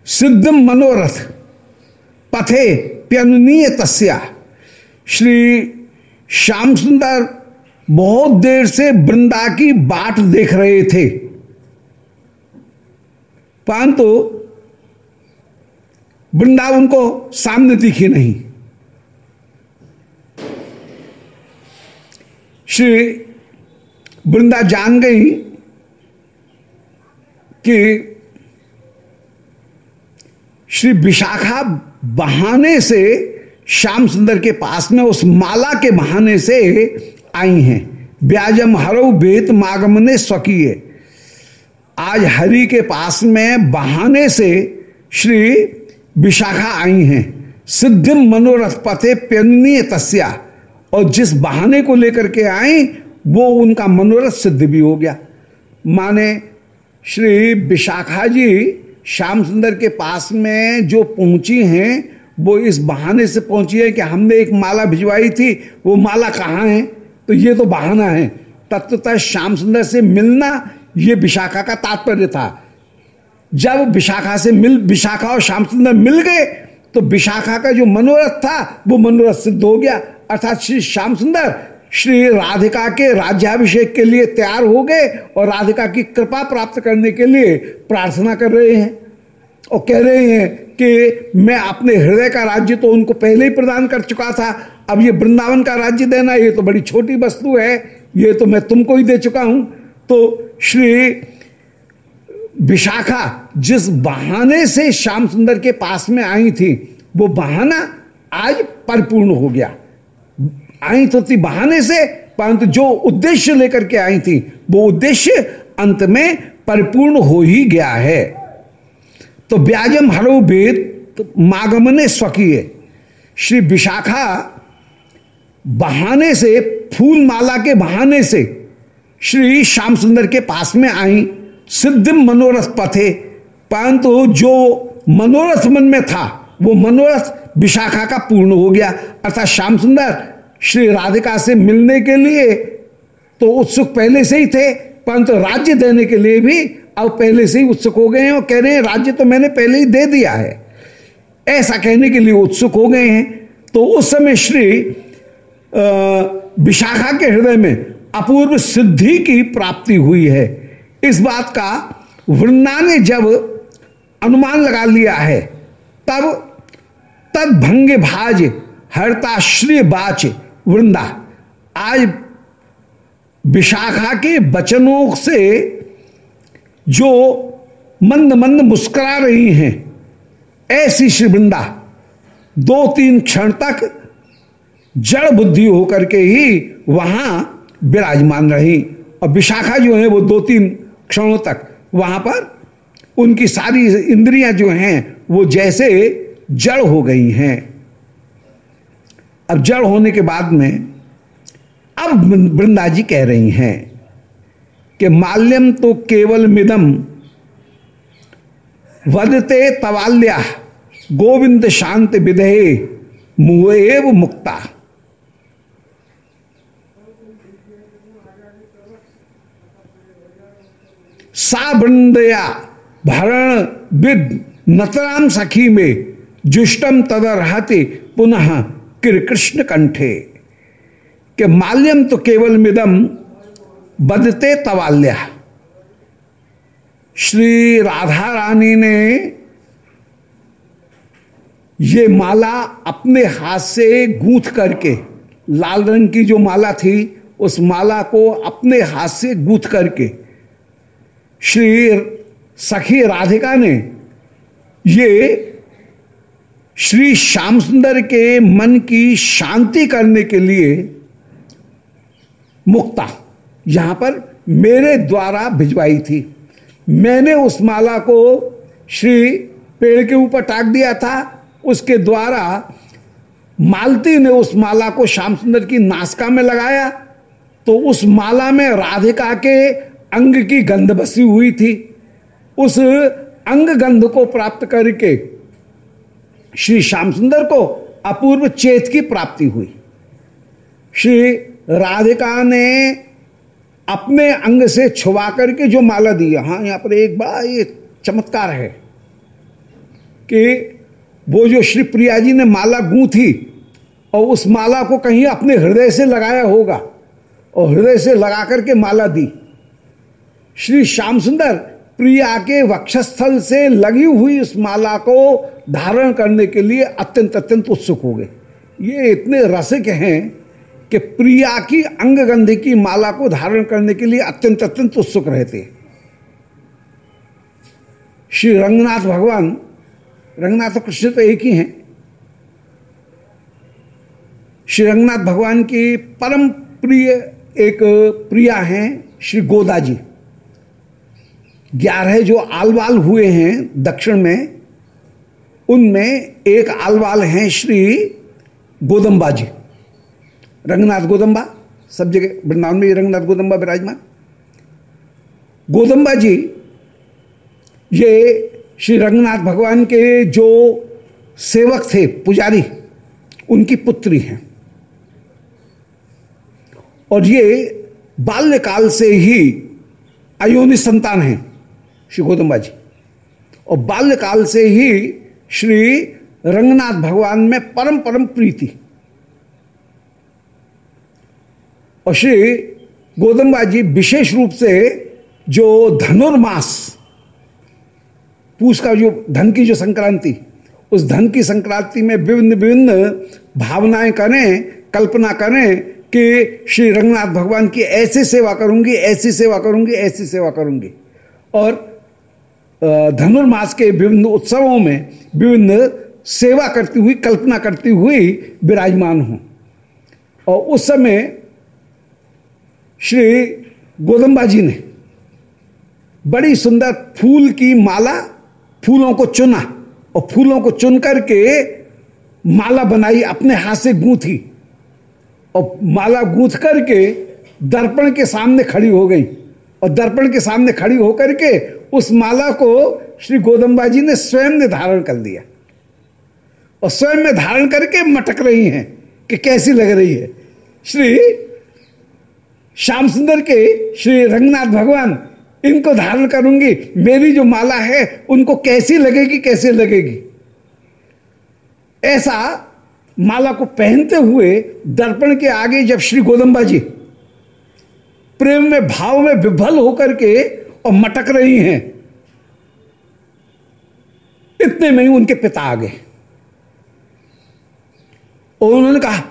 सिद्ध मनोरथ, पथे प्यनुनीय तस्या। श्री श्याम सुंदर बहुत देर से वृंदा की बाट देख रहे थे। परंतु वृंदा उनको सामने दिखी नहीं। श्री वृंदा जान गई कि श्री विशाखा बहाने से, श्याम सुंदर के पास में उस माला के बहाने से आई हैं। ब्याजम हरो बेत मागमने स्वकीय आज हरि के पास में बहाने से श्री विशाखा आई हैं। सिद्धिम मनोरथ पथे प्यनीय तस्या। और जिस बहाने को लेकर के आई वो उनका मनोरथ सिद्ध भी हो गया। माने श्री विशाखा जी श्याम सुंदर के पास में जो पहुँची हैं, वो इस बहाने से पहुँची है कि हमने एक माला भिजवाई थी, वो माला कहाँ है? तो ये तो बहाना है। तत्वतः श्याम सुंदर से मिलना, ये विशाखा का तात्पर्य था। जब विशाखा से मिल, विशाखा और श्याम सुंदर मिल गए तो विशाखा का जो मनोरथ था, वो मनोरथ सिद्ध हो गया। अर्थात श्री श्याम सुंदर, श्री राधिका के राज्याभिषेक के लिए तैयार हो गए और राधिका की कृपा प्राप्त करने के लिए प्रार्थना कर रहे हैं और कह रहे हैं कि मैं अपने हृदय का राज्य तो उनको पहले ही प्रदान कर चुका था अब ये वृंदावन का राज्य देना, ये तो बड़ी छोटी वस्तु है, ये तो मैं तुमको ही दे चुका हूँ। तो श्री विशाखा जिस बहाने से श्याम सुंदर के पास में आई थी, वो बहाना आज परिपूर्ण हो गया। आई तो थी बहाने से, परंतु जो उद्देश्य लेकर के आई थी, वो उद्देश्य अंत में परिपूर्ण हो ही गया है। तो ब्याजम हरो तो मागमने स्वकीय। श्री विशाखा बहाने से फूल माला के बहाने से श्री श्याम सुंदर के पास में आई, सिद्ध मनोरथ पथे। परंतु जो मनोरथ मन में था, वो मनोरथ विशाखा का पूर्ण हो गया। अर्थात श्याम सुंदर श्री राधिका से मिलने के लिए तो उत्सुक पहले से ही थे, परंतु राज्य देने के लिए भी अब पहले से ही उत्सुक हो गए हैं और कह रहे हैं, राज्य तो मैंने पहले ही दे दिया है। ऐसा कहने के लिए उत्सुक हो गए हैं। तो उस समय श्री विशाखा के हृदय में अपूर्व सिद्धि की प्राप्ति हुई है। इस बात का वृंदा ने जब अनुमान लगा लिया है, तब तद भंगे भाज हरता श्री बाच वृंदा। आज विशाखा के वचनों से जो मंद मंद मुस्कुरा रही हैं, ऐसी श्री वृंदा, दो तीन क्षण तक जड़ बुद्धि होकर के ही वहाँ विराजमान रही। और विशाखा जो है वो दो तीन क्षणों तक वहाँ पर उनकी सारी इंद्रियाँ जो हैं वो जैसे जड़ हो गई हैं। अब जड़ होने के बाद में अब वृंदा जी कह रही हैं कि माल्यम तो केवल मिदम, वदते तवाल्या, गोविंद शांत विदहे मुएव मुक्ता। सा वृंदया भरण विद नतराम सखी में, जुष्टम तदरहते पुनः कृष्ण कंठे। के माल्यम तो केवल मिदम बदते तवाल्या। श्री राधा रानी ने ये माला अपने हाथ से गूंथ करके, लाल रंग की जो माला थी, उस माला को अपने हाथ से गूंथ करके श्री सखी राधिका ने ये श्री श्याम सुंदर के मन की शांति करने के लिए मुक्ता यहाँ पर मेरे द्वारा भिजवाई थी। मैंने उस माला को श्री पेड़ के ऊपर टाक दिया था। उसके द्वारा मालती ने उस माला को श्याम सुंदर की नासका में लगाया। तो उस माला में राधिका के अंग की गंध बसी हुई थी, उस अंग गंध को प्राप्त करके श्री श्याम सुंदर को अपूर्व चेत की प्राप्ति हुई। श्री राधिका ने अपने अंग से छुवा करके जो माला दी हाँ यहाँ पर एक बड़ा ये चमत्कार है कि वो जो श्री प्रिया जी ने माला गूंथी और उस माला को कहीं अपने हृदय से लगाया होगा और हृदय से लगा करके माला दी। श्री श्याम सुंदर प्रिया के वक्षस्थल से लगी हुई उस माला को धारण करने के लिए अत्यंत अत्यंत उत्सुक हो गए। ये इतने रसिक हैं कि प्रिया की अंग गंध की माला को धारण करने के लिए अत्यंत अत्यंत उत्सुक रहते श्री रंगनाथ भगवान, रंगनाथ कृष्ण तो एक ही हैं। श्री रंगनाथ भगवान की परम प्रिय एक प्रिया हैं श्री गोदा जी ग्यारह जो आलवाल हुए हैं दक्षिण में, उनमें एक आलवाल हैं श्री गोदम्बा जी। रंगनाथ गोदम्बा सब जगह, वृंदावन में रंगनाथ गोदम्बा विराजमान। गोदम्बा जी, ये श्री रंगनाथ भगवान के जो सेवक थे, पुजारी, उनकी पुत्री हैं। और ये बाल्यकाल से ही अयोनि संतान हैं। श्री गोदम्बा जी और बाल्यकाल से ही श्री रंगनाथ भगवान में परम परम प्रीति। और श्री गोदम्बा जी विशेष रूप से जो धनुर्मास पूछ का जो धन की जो संक्रांति, उस धन की संक्रांति में विभिन्न विभिन्न भावनाएँ करें, कल्पना करें कि श्री रंगनाथ भगवान की ऐसी सेवा करूँगी, ऐसी सेवा करूँगी, ऐसी सेवा करूँगी। और धनुर्मास के विभिन्न उत्सवों में विभिन्न सेवा करती हुई, कल्पना करती हुई विराजमान हूँ। और उस समय श्री गोदम्बा जी ने बड़ी सुंदर फूल की माला फूलों को चुना और फूलों को चुन करके माला बनाई, अपने हाथ से गूंथी और माला गूंथ करके दर्पण के सामने खड़ी हो गई। और दर्पण के सामने खड़ी होकर के उस माला को श्री गोदम्बा जी ने स्वयं ने धारण कर लिया। और स्वयं में धारण करके मटक रही हैं कि कैसी लग रही है। श्री श्याम सुंदर के श्री रंगनाथ भगवान, इनको धारण करूँगी, मेरी जो माला है, उनको कैसी लगेगी, कैसे लगेगी? ऐसा माला को पहनते हुए दर्पण के आगे जब श्री गोदम्बा जी प्रेम में, भाव में विभल होकर के और मटक रही हैं। इतने में ही उनके पिता आ गए। और उन्होंने कहा,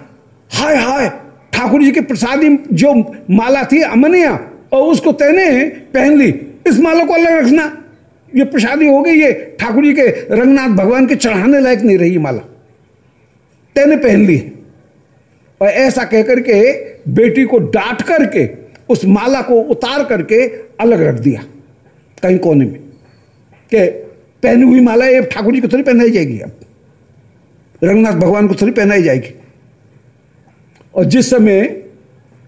हाय हाय, ठाकुर जी के प्रसादी जो माला थी, अमनिया, और उसको तैने पहन ली। इस माला को अलग रखना। ये प्रसादी हो गई, ये ठाकुर जी के रंगनाथ भगवान के चढ़ाने लायक नहीं रही माला। तैने पहन ली। और ऐसा कहकर के बेटी को डांट करके उस माला को उतार करके अलग रख दिया कहीं कोने में। के पहनी हुई माला ये ठाकुर जी को थोड़ी पहनाई जाएगी अब। रंगनाथ भगवान को थोड़ी पहनाई जाएगी। और जिस समय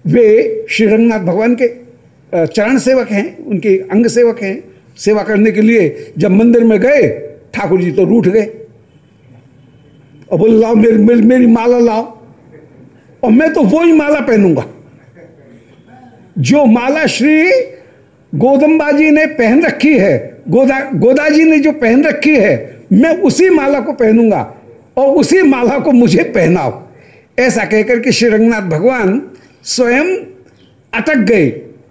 वे श्री रंगनाथ भगवान के चरण सेवक हैं उनके अंग सेवक हैं सेवा करने के लिए जब मंदिर में गए ठाकुर जी तो रूठ गए। और बोले लाओ मेरी मेरी, माला लाओ। और मैं तो वो ही माला पहनूँगा। जो माला श्री गोदम्बा जी ने पहन रखी है, गोदा गोदा जी ने जो पहन रखी है, मैं उसी माला को पहनूँगा और उसी माला को मुझे पहनाओ। ऐसा कहकर के श्री रंगनाथ भगवान स्वयं अटक गए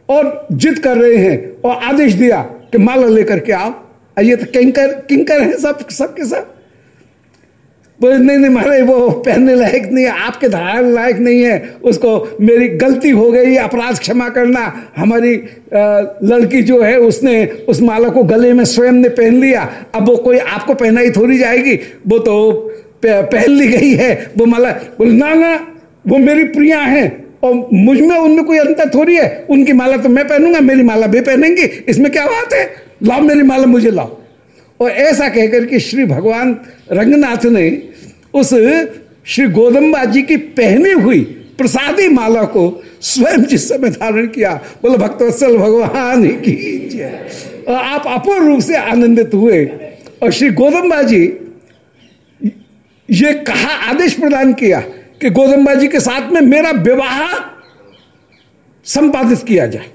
और जिद कर रहे हैं और आदेश दिया कि माला लेकर के आओ। ये तो किंकर किंकर है सब, सबके सब। बोले नहीं नहीं महाराज वो पहनने लायक नहीं है, आपके धारण लायक नहीं है, उसको मेरी गलती हो गई, अपराध क्षमा करना। हमारी लड़की जो है, उसने उस माला को गले में स्वयं ने पहन लिया। अब वो कोई आपको पहनाई थोड़ी जाएगी? वो तो पहन ली गई है, वो माला। बोले, ना ना, वो मेरी प्रिया है, और मुझमें उनमें कोई अंतर थोड़ी है। उनकी माला तो मैं पहनूँगा, मेरी माला भी पहनेंगी। इसमें क्या बात है? लाओ मेरी माला, मुझे लाओ। और ऐसा कहकर के श्री भगवान रंगनाथ ने उस श्री गोदम्बा जी की पहनी हुई प्रसादी माला को स्वयं जिस समय धारण किया, बोले, भक्तवत्सल भगवान, की और आप अपूर्ण रूप से आनंदित हुए। और श्री गोदम्बा जी ये कहा, आदेश प्रदान किया कि गोदम्बा जी के साथ में मेरा विवाह संपादित किया जाए।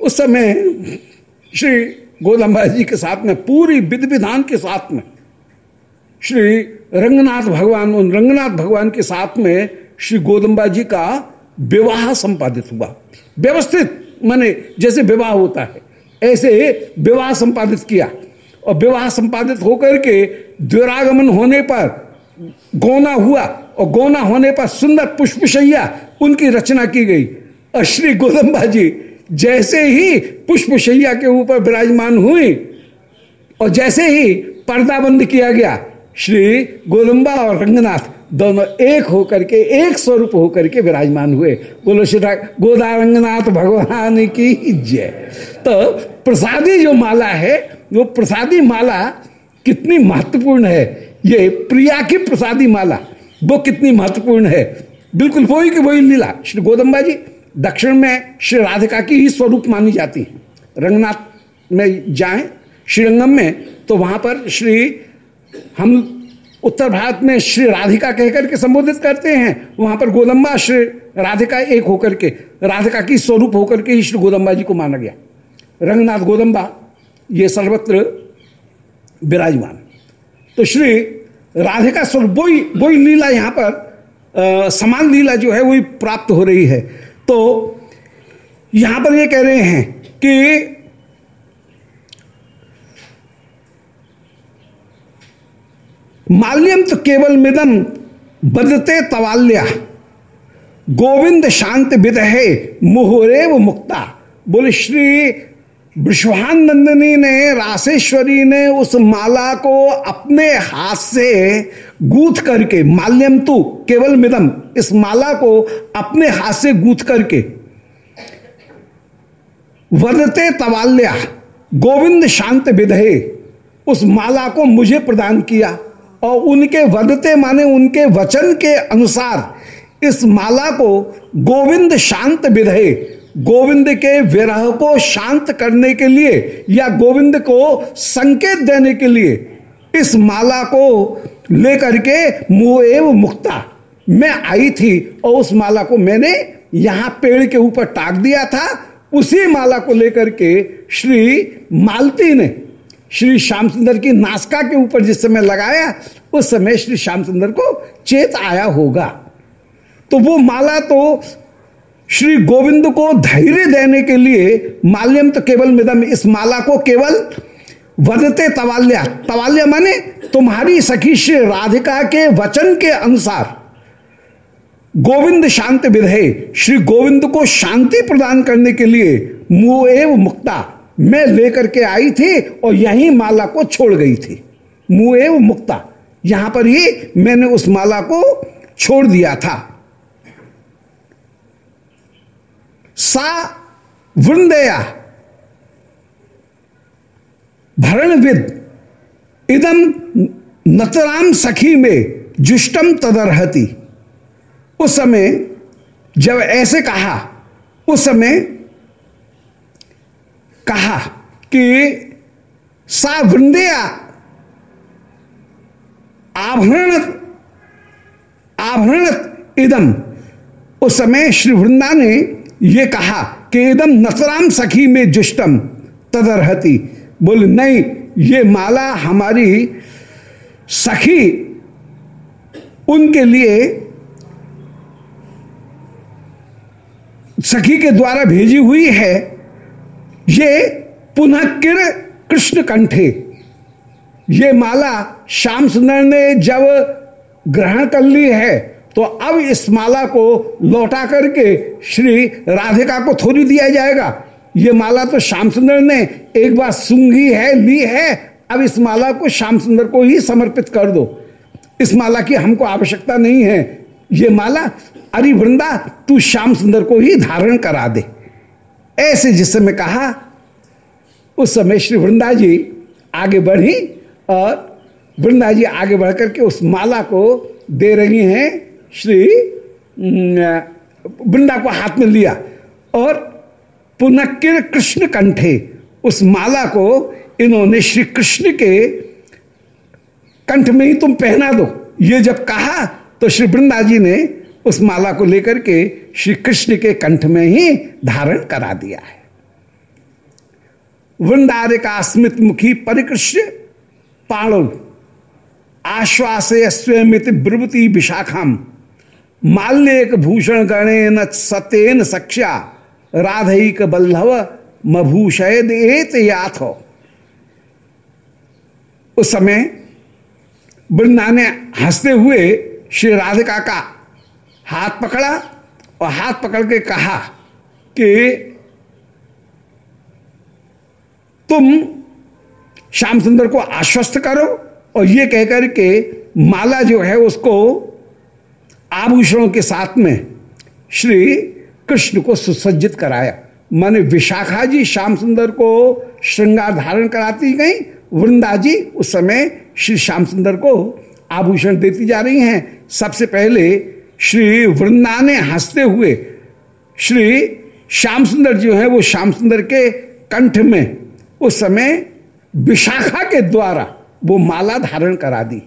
उस समय श्री गोदम्बा जी के साथ में, पूरी विधि विधान के साथ में, श्री रंगनाथ भगवान, उन रंगनाथ भगवान के साथ में श्री गोदम्बा जी का विवाह संपादित हुआ। व्यवस्थित, माने जैसे विवाह होता है, ऐसे विवाह संपादित किया। और विवाह संपादित होकर के द्वरागमन होने पर गौना हुआ, और गौना होने पर सुंदर पुष्पशैया उनकी रचना की गई। और श्री गोदम्बा जी जैसे ही पुष्पशैया के ऊपर विराजमान हुई और जैसे ही पर्दा बंद किया गया, श्री गोदम्बा और रंगनाथ दोनों एक होकर के, एक स्वरूप होकर के विराजमान हुए। बोलो, श्री गोदा रंगनाथ, भगवान की जय। तो प्रसादी जो माला है, वो प्रसादी माला कितनी महत्वपूर्ण है? ये प्रिया की प्रसादी माला, वो कितनी महत्वपूर्ण है? बिल्कुल वही की वही लीला। श्री गोदम्बा जी दक्षिण में श्री राधिका की ही स्वरूप मानी जाती है। रंगनाथ में जाएँ श्रीरंगम में तो वहाँ पर श्री हम उत्तर भारत में श्री राधिका कहकर के संबोधित करते हैं। वहाँ पर गोदम्बा श्री राधिका एक होकर के राधिका की स्वरूप होकर के ही श्री गोदम्बा जी को माना गया। रंगनाथ गोदम्बा ये सर्वत्र विराजमान। तो श्री राधिका स्वरूप वही वही लीला यहाँ पर आ, समान लीला जो है वही प्राप्त हो रही है। तो यहाँ पर ये कह रहे हैं कि माल्यम तो केवल मिदम बदते तवाल्या। गोविंद शांत विदहे मुहरे मुक्ता। बोले, श्री विश्वान नंदिनी ने, राशेश्वरी ने उस माला को अपने हाथ से गूथ करके, माल्यम तु, केवल मिदम, इस माला को अपने हाथ से गूथ करके वदते तवाल्या, गोविंद शांत विधे उस माला को मुझे प्रदान किया, और उनके वदते माने उनके वचन के अनुसार, इस माला को गोविंद शांत विधे गोविंद के विरह को शांत करने के लिए या गोविंद को संकेत देने के लिए इस माला को लेकर के मुँह मुक्ता, मैं आई थी और उस माला को मैंने यहाँ पेड़ के ऊपर टाक दिया था। उसी माला को लेकर के श्री मालती ने, श्री श्याम सुंदर की नासका के ऊपर जिस समय लगाया, उस समय श्री श्याम सुंदर को चेत आया होगा। तो वो माला तो श्री गोविंद को धैर्य देने के लिए माल्यम तो केवल मिदम, इस माला को केवल वदते तवाल्या। तवाल्या माने तुम्हारी सखी श्री राधिका के वचन के अनुसार। गोविंद शांति विधेय श्री गोविंद को शांति प्रदान करने के लिए मुँह एव मुक्ता मैं लेकर के आई थी और यही माला को छोड़ गई थी। मुँह एव मुक्ता, यहाँ पर ही मैंने उस माला को छोड़ दिया था। सा वृंदया। भरणविद। इदम नतराम सखी में जुष्टम तदरहति। उस समय जब ऐसे कहा, उस समय कहा कि सा वृंदया आभरण आभरण इदम उस समय श्री वृंदा ने ये कहा कि एकदम नतराम सखी में जुष्टम तदरहती। बोले, नहीं, ये माला हमारी सखी, उनके लिए सखी के द्वारा भेजी हुई है, ये पुनः किर कृष्ण कंठे ये माला श्याम सुंदर ने जब ग्रहण कर ली है तो अब इस माला को लौटा करके श्री राधिका को थोड़ी दिया जाएगा। ये माला तो श्याम सुंदर ने एक बार सूंघी है, ली है, अब इस माला को श्याम सुंदर को ही समर्पित कर दो। इस माला की हमको आवश्यकता नहीं है। ये माला, अरे वृंदा, तू श्याम सुंदर को ही धारण करा दे। ऐसे जिस समय कहा, उस समय श्री वृंदा जी आगे बढ़ी और वृंदा जी आगे बढ़ करके उस माला को दे रही हैं। श्री वृंदा को हाथ में लिया और पुनकिर कृष्ण कंठे, उस माला को इन्होंने श्री कृष्ण के कंठ में ही तुम पहना दो। ये जब कहा तो श्री वृंदा जी ने उस माला को लेकर के श्री कृष्ण के कंठ में ही धारण करा दिया है। वृंदारिका स्मित मुखी परिकृष्य पाणव आश्वास ब्रवती विशाखाम माल्यक भूषण गणेन सतेन सख्या, राधिक बल्लभ मभूषयद एत याथ। उस समय वृंदा ने हँसते हुए श्री राधिका का हाथ पकड़ा और हाथ पकड़ के कहा कि तुम श्याम सुंदर को आश्वस्त करो और ये कहकर के माला जो है उसको आभूषणों के साथ में श्री कृष्ण को सुसज्जित कराया। माने विशाखा जी श्याम सुंदर को श्रृंगार धारण कराती गई। वृंदा जी उस समय श्री श्याम सुंदर को आभूषण देती जा रही हैं। सबसे पहले श्री वृंदा ने हँसते हुए श्री श्याम सुंदर जो है वो श्याम सुंदर के कंठ में उस समय विशाखा के द्वारा वो माला धारण करा दी।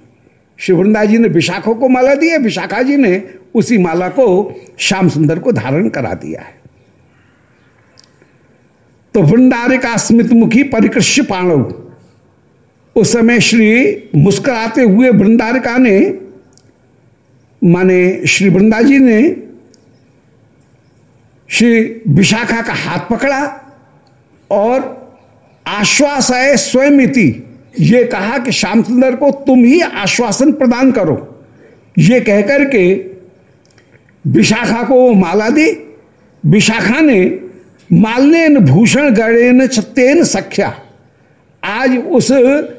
शिवृंदा जी ने विशाखों को माला दी है विशाखा जी ने उसी माला को श्याम सुंदर को धारण करा दिया है। तो वृंदारिका स्मित मुखी परिकृष्य पाणव उस समय श्री मुस्कुराते हुए वृंदारिका ने, माने श्री वृंदा जी ने श्री विशाखा का हाथ पकड़ा और आश्वास है स्वयं ये कहा कि श्याम सुंदर को तुम ही आश्वासन प्रदान करो। ये कहकर के विशाखा को माला दी। विशाखा ने मालनेन भूषण गणेन छतेन सख्या। आज उस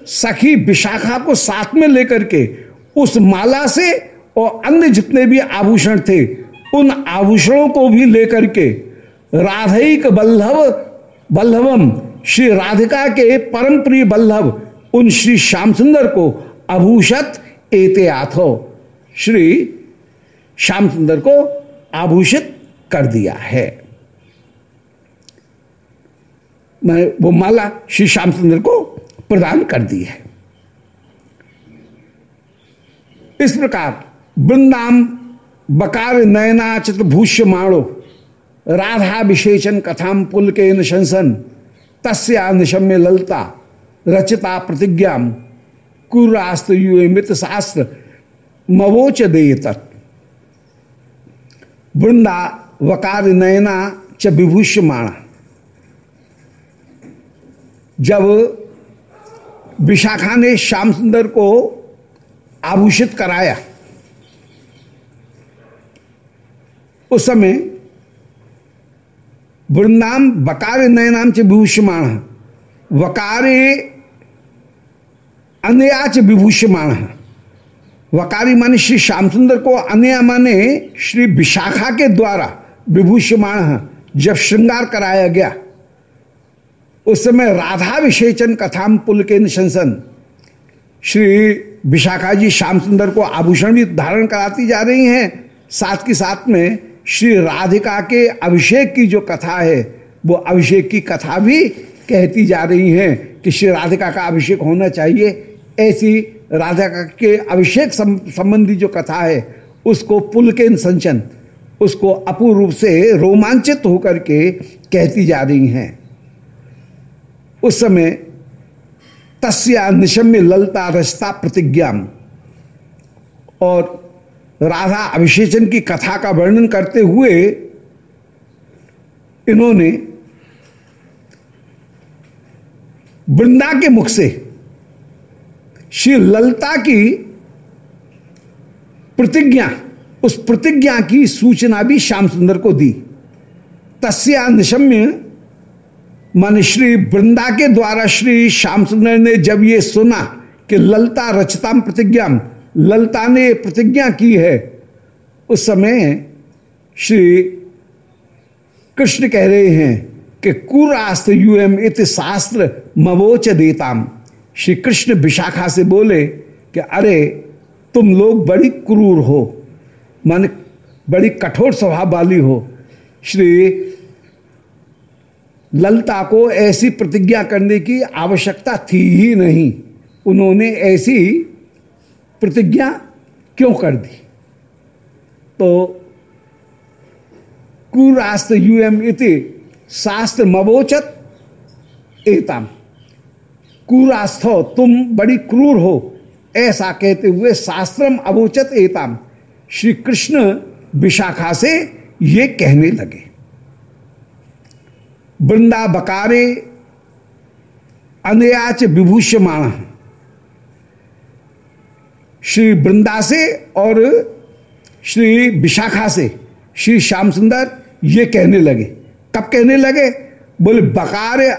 सखी विशाखा को साथ में लेकर के उस माला से और अन्य जितने भी आभूषण थे, उन आभूषणों को भी लेकर के राधिक बल्लभ, बल्लभम, श्री राधिका के परम प्रिय बल्लभ उन श्री श्याम सुंदर को अभूषत एते आथो श्री श्याम सुंदर को आभूषित कर दिया है। मैं वो माला श्री श्याम सुंदर को प्रदान कर दी है। इस प्रकार वृंदाम, बकार, नयना चित्रभूष्य माणो, राधा, विशेषण, कथाम पुल के नशंसन तस्या, निशम्य, ललता रचिता प्रतिज्ञा कुरास्त युमित शास्त्र मवोच दे तत् वृंदा वकार नयना च विभूष्यमाणा जब विशाखा ने श्याम सुंदर को आभूषित कराया, उस समय वृंदाम बकार नयनाम च विभूष्यमाण वकारे अनयाच विभूषमाण वकारी माने श्री श्याम सुंदर को अनया माने श्री विशाखा के द्वारा विभूषमाण जब श्रृंगार कराया गया। उस समय राधा विशेचन कथाम पुल के निशंसन। श्री विशाखा जी श्याम सुंदर को आभूषण भी धारण कराती जा रही हैं। साथ के साथ में श्री राधिका के अभिषेक की जो कथा है, वो अभिषेक की कथा भी कहती जा रही हैं कि श्री राधिका का अभिषेक होना चाहिए। ऐसी राधिका के अभिषेक संबंधी जो कथा है, उसको पुलकेन संचन, उसको अपूर्व रूप से रोमांचित होकर के कहती जा रही हैं। उस समय तस्या निशम्य ललता रचता प्रतिज्ञा और राधा अभिषेचन की कथा का वर्णन करते हुए इन्होंने वृंदा के मुख से श्री ललता की प्रतिज्ञा, उस प्रतिज्ञा की सूचना भी श्याम सुंदर को दी। तस्या निशम्य मान श्री वृंदा के द्वारा श्री श्याम सुंदर ने जब ये सुना कि ललता रचता प्रतिज्ञा ललता ने प्रतिज्ञा की है, उस समय श्री कृष्ण कह रहे हैं कि कुरास्त्र यूएम इत शास्त्र मवोच देताम। श्री कृष्ण विशाखा से बोले कि अरे, तुम लोग बड़ी क्रूर हो, मान बड़ी कठोर स्वभाव वाली हो। श्री ललता को ऐसी प्रतिज्ञा करने की आवश्यकता थी ही नहीं। उन्होंने ऐसी प्रतिज्ञा क्यों कर दी? तो कुरास्त्र यूएम इति शास्त्र मवोचत एताम। क्रूरास्थो तुम बड़ी क्रूर हो। ऐसा कहते हुए शास्त्रम अवोचत एताम। श्री कृष्ण विशाखा से ये कहने लगे। वृंदा बकारे अनयाच विभूष्यमाण श्री वृंदा से और श्री विशाखा से श्री श्याम सुंदर ये कहने लगे। कब कहने लगे? बोले, बकारे,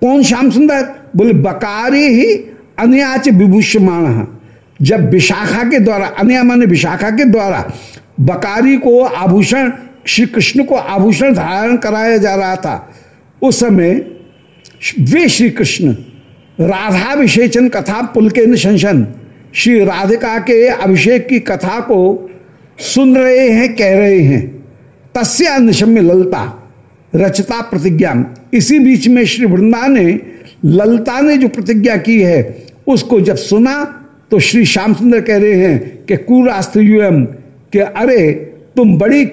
कौन श्याम सुंदर? बोले, बकारे ही अन्याच विभूष्यमाण जब विशाखा के द्वारा अन्य माने विशाखा के द्वारा बकारी को आभूषण श्री कृष्ण को आभूषण धारण कराया जा रहा था, उस समय वे श्री कृष्ण राधा विशेचन कथा पुलके निशंसन श्री राधिका के अभिषेक की कथा को सुन रहे हैं, कह रहे हैं। तस्या निशम्य ललता, रचता प्रतिज्ञा इसी बीच में श्री वृंदा ने ललता ने जो प्रतिज्ञा की है, उसको जब सुना तो श्री श्याम सुंदर कह रहे हैं कि कुरास्त्रुम कि अरे, तुम बड़ी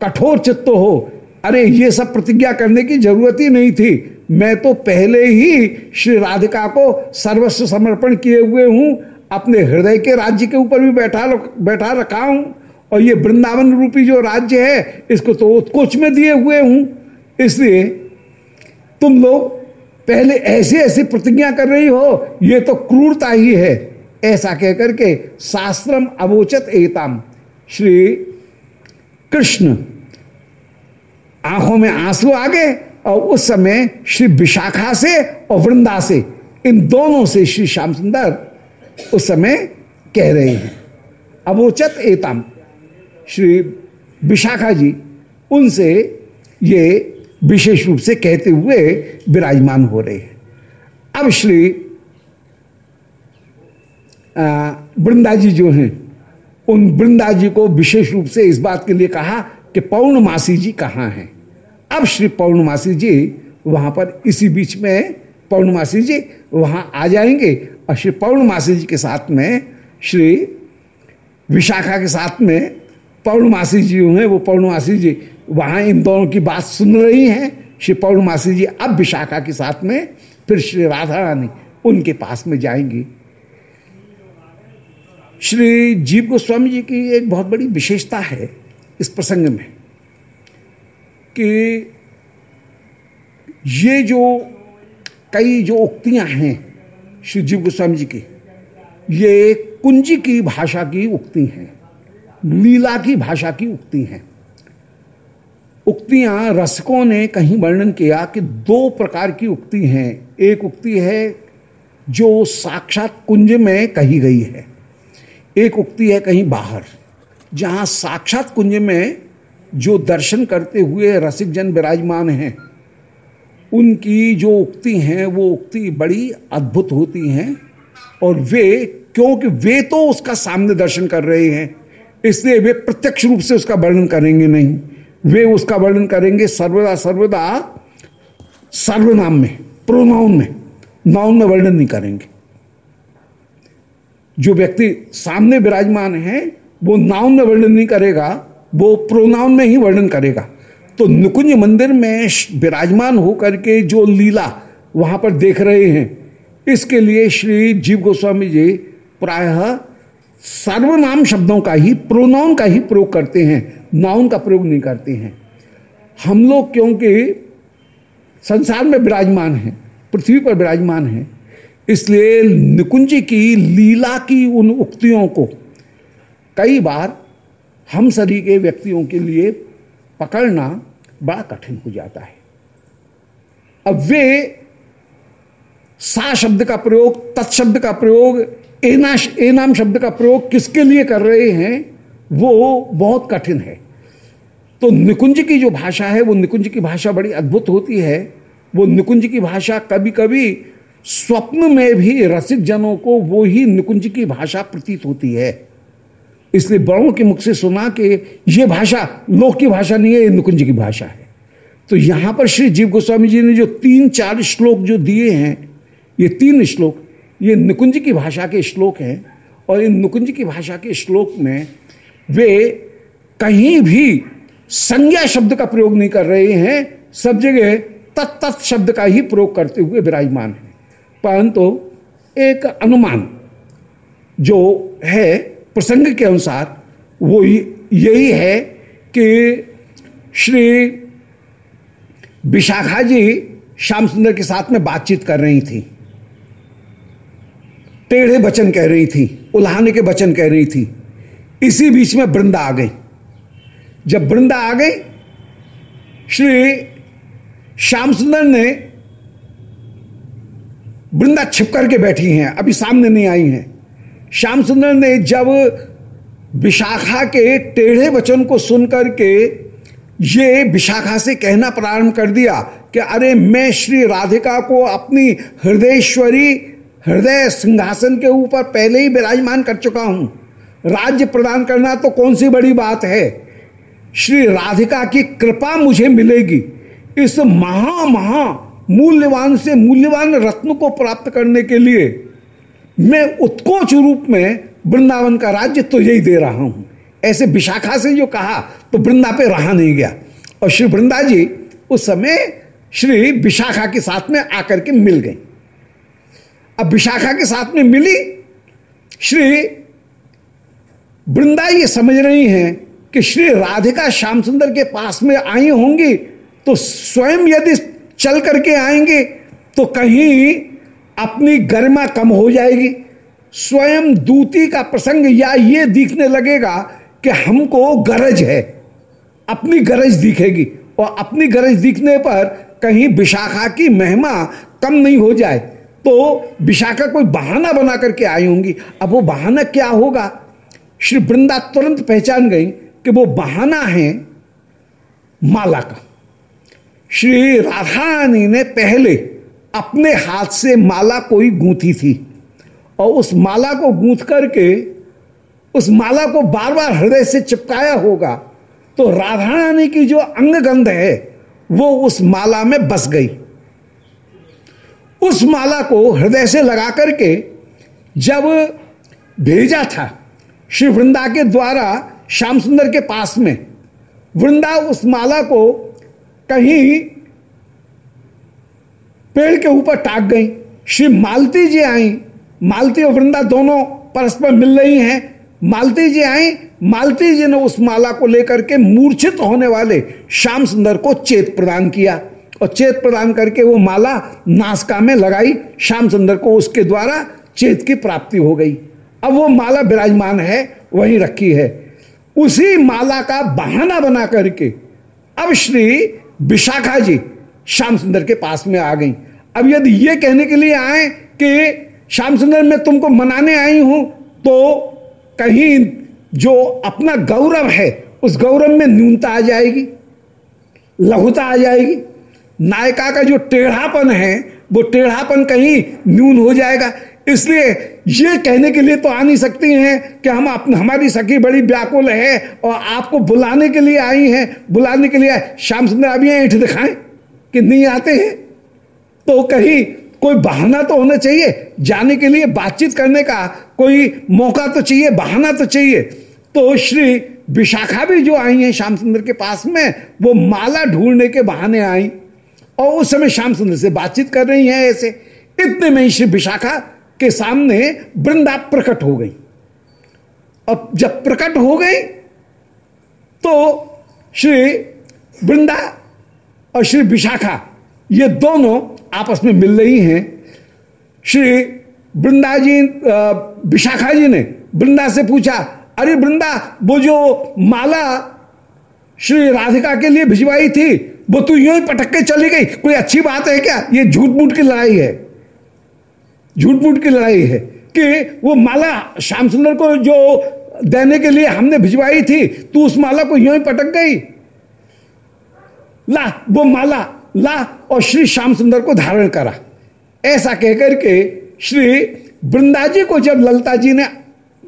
कठोर चित्त हो। अरे, ये सब प्रतिज्ञा करने की ज़रूरत ही नहीं थी। मैं तो पहले ही श्री राधिका को सर्वस्व समर्पण किए हुए हूँ, अपने हृदय के राज्य के ऊपर भी बैठा बैठा रखा हूँ, और ये वृंदावन रूपी जो राज्य है, इसको तो उत्कोच में दिए हुए हूँ। इसलिए तुम लोग पहले ऐसी ऐसी प्रतिज्ञा कर रही हो, ये तो क्रूरता ही है। ऐसा कहकर के शास्त्रम अवोचत एताम। श्री कृष्ण आँखों में आँसू आ गए और उस समय श्री विशाखा से और वृंदा से, इन दोनों से श्री श्याम सुंदर उस समय कह रहे हैं। अवोचत एताम। श्री विशाखा जी, उनसे ये विशेष रूप से कहते हुए विराजमान हो रहे हैं। अब श्री वृंदा जी जो हैं, उन वृंदा जी को विशेष रूप से इस बात के लिए कहा कि पौर्णमासी जी कहाँ हैं। अब श्री पौर्णमासी जी वहाँ पर इसी बीच में, पौर्णमासी जी वहाँ आ जाएँगे और श्री पौर्णमासी जी के साथ में, श्री विशाखा के साथ में पौर्णमासी जी हैं, वो पौर्णमासी जी वहाँ इन दोनों की बात सुन रही हैं। श्री पौर्णमासी जी अब विशाखा के साथ में, फिर श्री राधा रानी उनके पास में जाएँगी। श्री जीव गोस्वामी जी की एक बहुत बड़ी विशेषता है इस प्रसंग में कि ये जो कई जो उक्तियाँ हैं श्री जीव गोस्वामी जी की, ये कुंजी की भाषा की उक्ति हैं, लीला की भाषा की उक्ति हैं। उक्तियाँ रसकों ने कहीं वर्णन किया कि दो प्रकार की उक्ति हैं। एक उक्ति है जो साक्षात कुंज में कही गई है। एक उक्ति है कहीं बाहर, जहाँ साक्षात कुंज में जो दर्शन करते हुए रसिक जन विराजमान हैं, उनकी जो उक्ति हैं, वो उक्ति बड़ी अद्भुत होती हैं और वे, क्योंकि वे तो उसका सामने दर्शन कर रहे हैं, इसलिए वे प्रत्यक्ष रूप से उसका वर्णन करेंगे नहीं। वे उसका वर्णन करेंगे सर्वदा सर्वदा, सर्वनाम में, प्रोनाउन में। नाउन में वर्णन नहीं करेंगे। जो व्यक्ति सामने विराजमान है, वो नाउन में वर्णन नहीं करेगा, वो प्रोनाउन में ही वर्णन करेगा। तो नुकुंज मंदिर में विराजमान होकर के जो लीला वहाँ पर देख रहे हैं, इसके लिए श्री जीव गोस्वामी जी प्रायः सर्वनाम शब्दों का ही, प्रोनाउन का ही प्रयोग करते हैं, नाउन का प्रयोग नहीं करते हैं। हम लोग क्योंकि संसार में विराजमान हैं, पृथ्वी पर विराजमान हैं, इसलिए निकुंज की लीला की उन उक्तियों को कई बार हम सभी के व्यक्तियों के लिए पकड़ना बड़ा कठिन हो जाता है। अब वे सा शब्द का प्रयोग तत्शब्द का प्रयोग एना एनाम शब्द का प्रयोग किसके लिए कर रहे हैं, वो बहुत कठिन है। तो निकुंज की जो भाषा है, वो निकुंज की भाषा बड़ी अद्भुत होती है। वो निकुंज की भाषा कभी कभी स्वप्न में भी रसिक जनों को वो ही निकुंज की भाषा प्रतीत होती है। इसलिए बड़ों के मुख से सुना कि ये भाषा, लोक की भाषा नहीं है, ये निकुंज की भाषा है। तो यहाँ पर श्री जीव गोस्वामी जी ने जो तीन, चार श्लोक जो दिए हैं, ये तीन श्लोक ये निकुंज की भाषा के श्लोक हैं और इन निकुंज की भाषा के श्लोक में वे कहीं भी संज्ञा शब्द का प्रयोग नहीं कर रहे हैं। सब जगह तत्त शब्द का ही प्रयोग करते हुए विराजमान है। परंतु एक अनुमान जो है प्रसंग के अनुसार, वो यही है कि श्री विशाखा जी श्याम सुंदर के साथ में बातचीत कर रही थी। टेढ़े वचन कह रही थी, उल्हाने के वचन कह रही थी। इसी बीच में वृंदा आ गई। जब वृंदा आ गई, श्री श्याम सुंदर ने वृंदा छिप करके बैठी हैं, अभी सामने नहीं आई हैं। श्याम सुंदर ने जब विशाखा के टेढ़े वचन को सुनकर के ये विशाखा से कहना प्रारंभ कर दिया कि अरे मैं श्री राधिका को अपनी हृदयश्वरी हृदय सिंहासन के ऊपर पहले ही विराजमान कर चुका हूँ। राज्य प्रदान करना तो कौन सी बड़ी बात है? श्री राधिका की कृपा मुझे मिलेगी। इस महा महा मूल्यवान से मूल्यवान रत्न को प्राप्त करने के लिए मैं उत्कोच रूप में वृंदावन का राज्य तो यही दे रहा हूँ। ऐसे विशाखा से जो कहा तो वृंदा पे रहा नहीं गया। और श्री वृंदा जी उस समय श्री विशाखा के साथ में आकर के मिल गई। अब विशाखा के साथ में मिली श्री वृंदा ये समझ रही हैं कि श्री राधिका श्याम सुंदर के पास में आई होंगी तो स्वयं यदि चल करके आएँगे तो कहीं अपनी गरिमा कम हो जाएगी। स्वयं दूती का प्रसंग या ये दिखने लगेगा कि हमको गरज है, अपनी गरज दिखेगी। और अपनी गरज दिखने पर कहीं विशाखा की महिमा कम नहीं हो जाए। तो विशाखा कोई बहाना बना करके आई होंगी। अब वो बहाना क्या होगा? श्री वृंदा तुरंत पहचान गई कि वो बहाना है माला का। श्री राधा रानी ने पहले अपने हाथ से माला कोई गूंथी थी और उस माला को गूंथ करके उस माला को बार बार हृदय से चिपकाया होगा तो राधा रानी की जो अंग गंध है, वो उस माला में बस गई। उस माला को हृदय से लगा करके जब भेजा था श्री वृंदा के द्वारा श्याम सुंदर के पास में, वृंदा उस माला को कहीं पेड़ के ऊपर टाक गई। श्री मालती जी आई। मालती और वृंदा दोनों परस्पर मिल रही हैं। मालती जी आई। मालती जी ने उस माला को लेकर के मूर्छित होने वाले श्याम सुंदर को चेत प्रदान किया। और चेत प्रदान करके वो माला नासका में लगाई, श्याम सुंदर को उसके द्वारा चेत की प्राप्ति हो गई। अब वो माला विराजमान है, वहीं रखी है। उसी माला का बहाना बना करके अब श्री विशाखा जी श्याम सुंदर के पास में आ गई। अब यदि ये कहने के लिए आए कि श्याम सुंदर, मैं तुमको मनाने आई हूँ तो कहीं जो अपना गौरव है, उस गौरव में न्यूनता आ जाएगी, लघुता आ जाएगी। नायिका का जो टेढ़ापन है, वो टेढ़ापन कहीं न्यून हो जाएगा। इसलिए ये कहने के लिए तो आ नहीं सकती हैं कि हम अपने हमारी सखी बड़ी व्याकुल है और आपको बुलाने के लिए आई हैं। बुलाने के लिए श्याम सुंदर अभी ईठ दिखाएँ कि नहीं आते हैं। तो कहीं कोई बहाना तो होना चाहिए। जाने के लिए बातचीत करने का कोई मौका तो चाहिए, बहाना तो चाहिए। तो श्री विशाखा भी जो आई हैं श्याम सुंदर के पास में, वो माला ढूँढने के बहाने आई। और उस समय श्याम सुंदर से बातचीत कर रही हैं ऐसे। इतने में श्री विशाखा के सामने वृंदा प्रकट हो गई। अब जब प्रकट हो गई तो श्री वृंदा और श्री विशाखा, ये दोनों आपस में मिल रही हैं। श्री वृंदा जी विशाखा जी ने वृंदा से पूछा, अरे वृंदा, वो जो माला श्री राधिका के लिए भिजवाई थी वो तू यूँ ही पटक के चली गई। कोई अच्छी बात है क्या? ये झूठ मूठ की लड़ाई है। झूठ मूठ की लड़ाई है कि वो माला श्याम सुंदर को जो देने के लिए हमने भिजवाई थी, तू उस माला को यूँ ही पटक गई। ला, वो माला, ला, और श्री श्याम सुंदर को धारण करा। ऐसा कहकर के श्री वृंदा जी को जब ललता जी ने,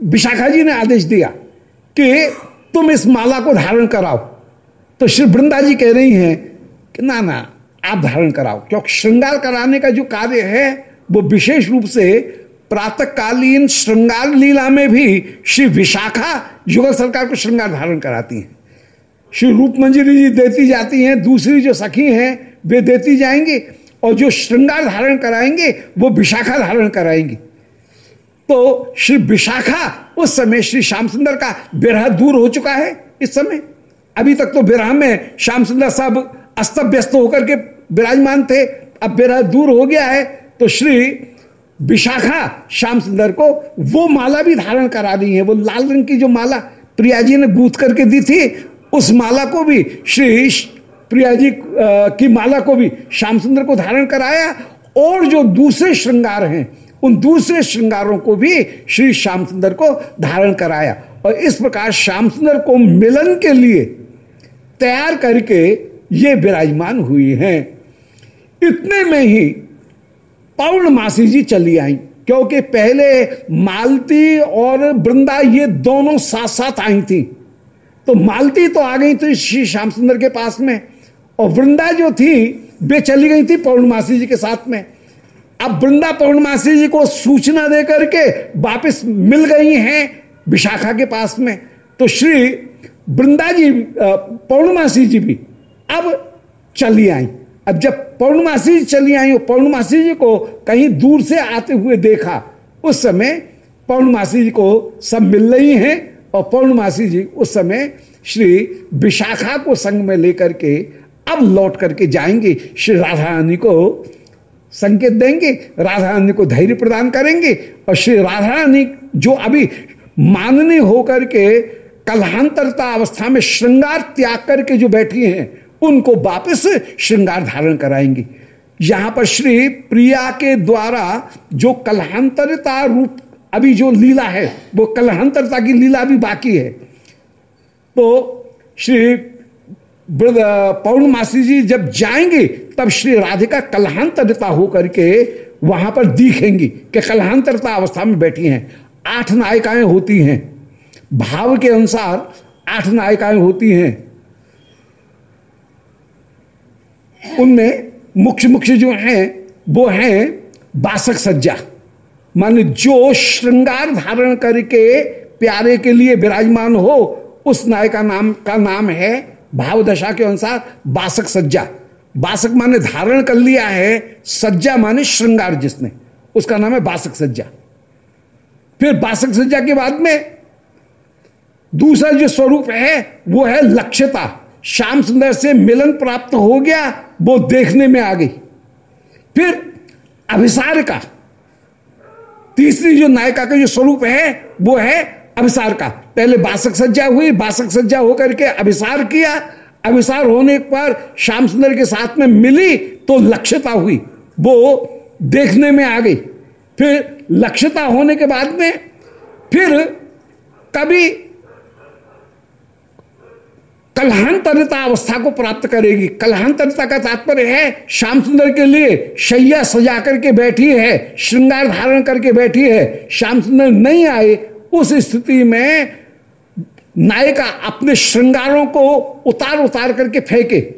विशाखा जी ने आदेश दिया कि तुम इस माला को धारण कराओ तो श्री वृंदा जी कह रही हैं कि ना ना, आप धारण कराओ। क्योंकि श्रृंगार कराने का जो कार्य है, वो विशेष रूप से प्रातकालीन श्रृंगार लीला में भी श्री विशाखा युगल सरकार को श्रृंगार धारण कराती हैं। श्री रूप मंजरी जी देती जाती हैं, दूसरी जो सखी हैं, वे देती जाएँगे और जो श्रृंगार धारण कराएँगे, वो विशाखा धारण कराएँगे। तो श्री विशाखा उस समय श्री श्याम सुंदर का विरह दूर हो चुका है, इस समय। अभी तक तो विरह में श्याम सुंदर साहब अस्त व्यस्त होकर के विराजमान थे। अब विरह दूर हो गया है। तो श्री विशाखा श्याम सुंदर को वो माला भी धारण करा रही है। वो लाल रंग की जो माला प्रिया जी ने गूथ करके दी थी, उस माला को भी श्री प्रिया जी की माला को भी श्याम सुंदर को धारण कराया। और जो दूसरे श्रृंगार हैं, उन दूसरे श्रृंगारों को भी श्री श्याम सुंदर को धारण कराया। और इस प्रकार श्याम सुंदर को मिलन के लिए तैयार करके ये विराजमान हुई हैं। इतने में ही पौर्णमासी जी चली आई, क्योंकि पहले मालती और वृंदा ये दोनों साथ साथ आई थी। तो मालती तो आ गई थी श्री श्याम सुंदर के पास में, और वृंदा जो थी, वे चली गई थी पौर्णमासी जी के साथ में। अब वृंदा पौर्णमासी जी को सूचना दे करके वापस मिल गई हैं विशाखा के पास में। तो श्री वृंदा जी पौर्णमासी जी भी अब चली आई। अब जब पौर्णमासी जी चली आई और पौर्णमासी जी को कहीं दूर से आते हुए देखा, उस समय पौर्णमासी जी को सब मिल रही हैं और पौर्णमासी जी उस समय श्री विशाखा को संग में लेकर के अब लौट करके जाएँगे। श्री राधा रानी को संकेत देंगे राधा रानी को धैर्य प्रदान करेंगे और श्री राधा रानी जो अभी माननी होकर के कलहांतरता अवस्था में श्रृंगार त्याग करके जो बैठी हैं, उनको वापस श्रृंगार धारण कराएँगे। यहाँ पर श्री प्रिया के द्वारा जो कलहांतरता रूप अभी जो लीला है, वो कलहांतरता की लीला अभी बाकी है। तो श्री पौर्णमासी जी जब जाएँगे, तब श्री राधिका कलहांतरता होकर के वहाँ पर दिखेंगी कि कलहांतरता अवस्था में बैठी हैं। आठ नायिकाएँ होती हैं। भाव के अनुसार आठ नायिकाएँ होती हैं। उनमें मुख्य मुख्य जो हैं, वो हैं बासक सज्जा। मान जो श्रृंगार धारण करके प्यारे के लिए विराजमान हो, उस नायिका नाम, का नाम है भाव दशा के अनुसार बासक सज्जा। बासक माने धारण कर लिया है, सज्जा माने श्रृंगार जिसने। उसका नाम है बासक सज्जा। फिर बासक सज्जा के बाद में दूसरा जो स्वरूप है, वो है लक्ष्यता। श्याम सुंदर से मिलन प्राप्त हो गया, वो देखने में आ गई। फिर अभिसार का। तीसरी जो नायिका का जो स्वरूप है, वो है अभिसार का। पहले बासक सज्जा हुई, बासक सज्जा होकर के अभिसार किया। अभिसार होने पर श्याम सुंदर के साथ में मिली तो लक्ष्यता हुई। वो देखने में आ गई। फिर लक्ष्यता होने के बाद में, फिर कभी कलहांतरता अवस्था को प्राप्त करेगी। कलहांतरता का तात्पर्य है, श्याम सुंदर के लिए शैया सजा करके बैठी है, श्रृंगार धारण करके बैठी है। श्याम सुंदर नहीं आए, उस स्थिति में नायिका अपने श्रृंगारों को उतार उतार करके फेंके।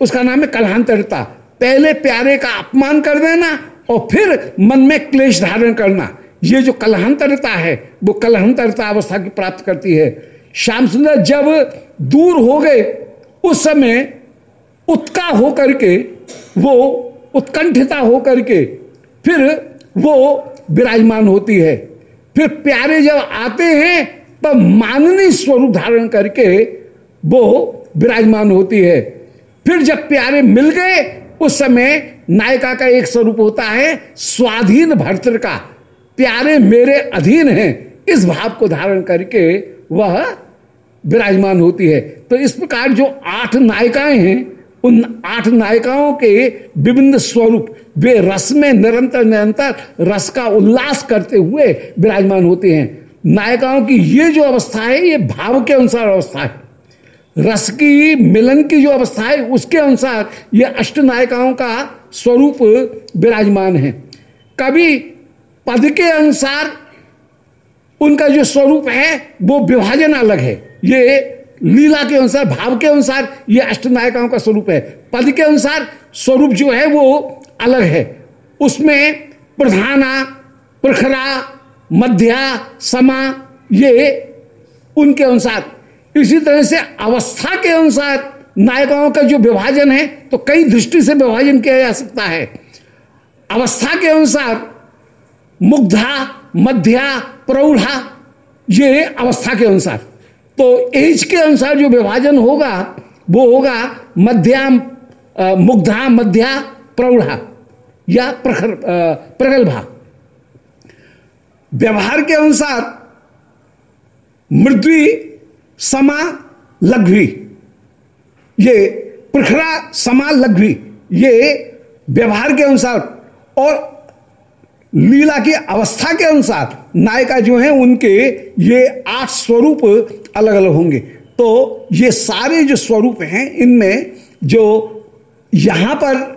उसका नाम है कलहांतरता। पहले प्यारे का अपमान कर देना और फिर मन में क्लेश धारण करना। ये जो कलहांतरता है, वो कलहांतरता अवस्था की प्राप्त करती है। श्याम सुंदर जब दूर हो गए, उस समय उत्का होकर के, वो उत्कंठता होकर के, फिर वो विराजमान होती है। फिर प्यारे जब आते हैं, तब तो माननीय स्वरूप धारण करके वो विराजमान होती है। फिर जब प्यारे मिल गए, उस समय नायिका का एक स्वरूप होता है, स्वाधीन भर्तृ का प्यारे मेरे अधीन हैं, इस भाव को धारण करके वह विराजमान होती है। तो इस प्रकार जो आठ नायिकाएँ हैं, उन आठ नायिकाओं के विभिन्न स्वरूप, वे रस में निरंतर निरंतर रस का उल्लास करते हुए विराजमान होते हैं। नायिकाओं की ये जो अवस्था है, ये भाव के अनुसार अवस्था है। रस की, मिलन की जो अवस्था है, उसके अनुसार ये अष्ट नायिकाओं का स्वरूप विराजमान है। कभी पद के अनुसार उनका जो स्वरूप है, वो विभाजन अलग है। ये लीला के अनुसार, भाव के अनुसार ये अष्टनायिकाओं का स्वरूप है। पद के अनुसार स्वरूप जो है, वो अलग है। उसमें प्रधाना, प्रखरा, मध्या, समा, ये उनके अनुसार। इसी तरह से अवस्था के अनुसार नायिकाओं का जो विभाजन है तो कई दृष्टि से विभाजन किया जा सकता है। अवस्था के अनुसार मुग्धा मध्या प्रौढ़ा, ये अवस्था के अनुसार। तो एज के अनुसार जो विभाजन होगा, वो होगा मध्याम मुग्धा, मध्या प्रौढ़ा, या प्रखर प्रगल्भा। व्यवहार के अनुसार मृद्वी समा, लघ्वी, ये प्रखरा, समा, लघ्वी, ये व्यवहार के अनुसार, और लीला की अवस्था के अनुसार नायिका जो है, उनके ये आठ स्वरूप अलग अलग होंगे। तो ये सारे जो स्वरूप हैं, इनमें जो यहाँ पर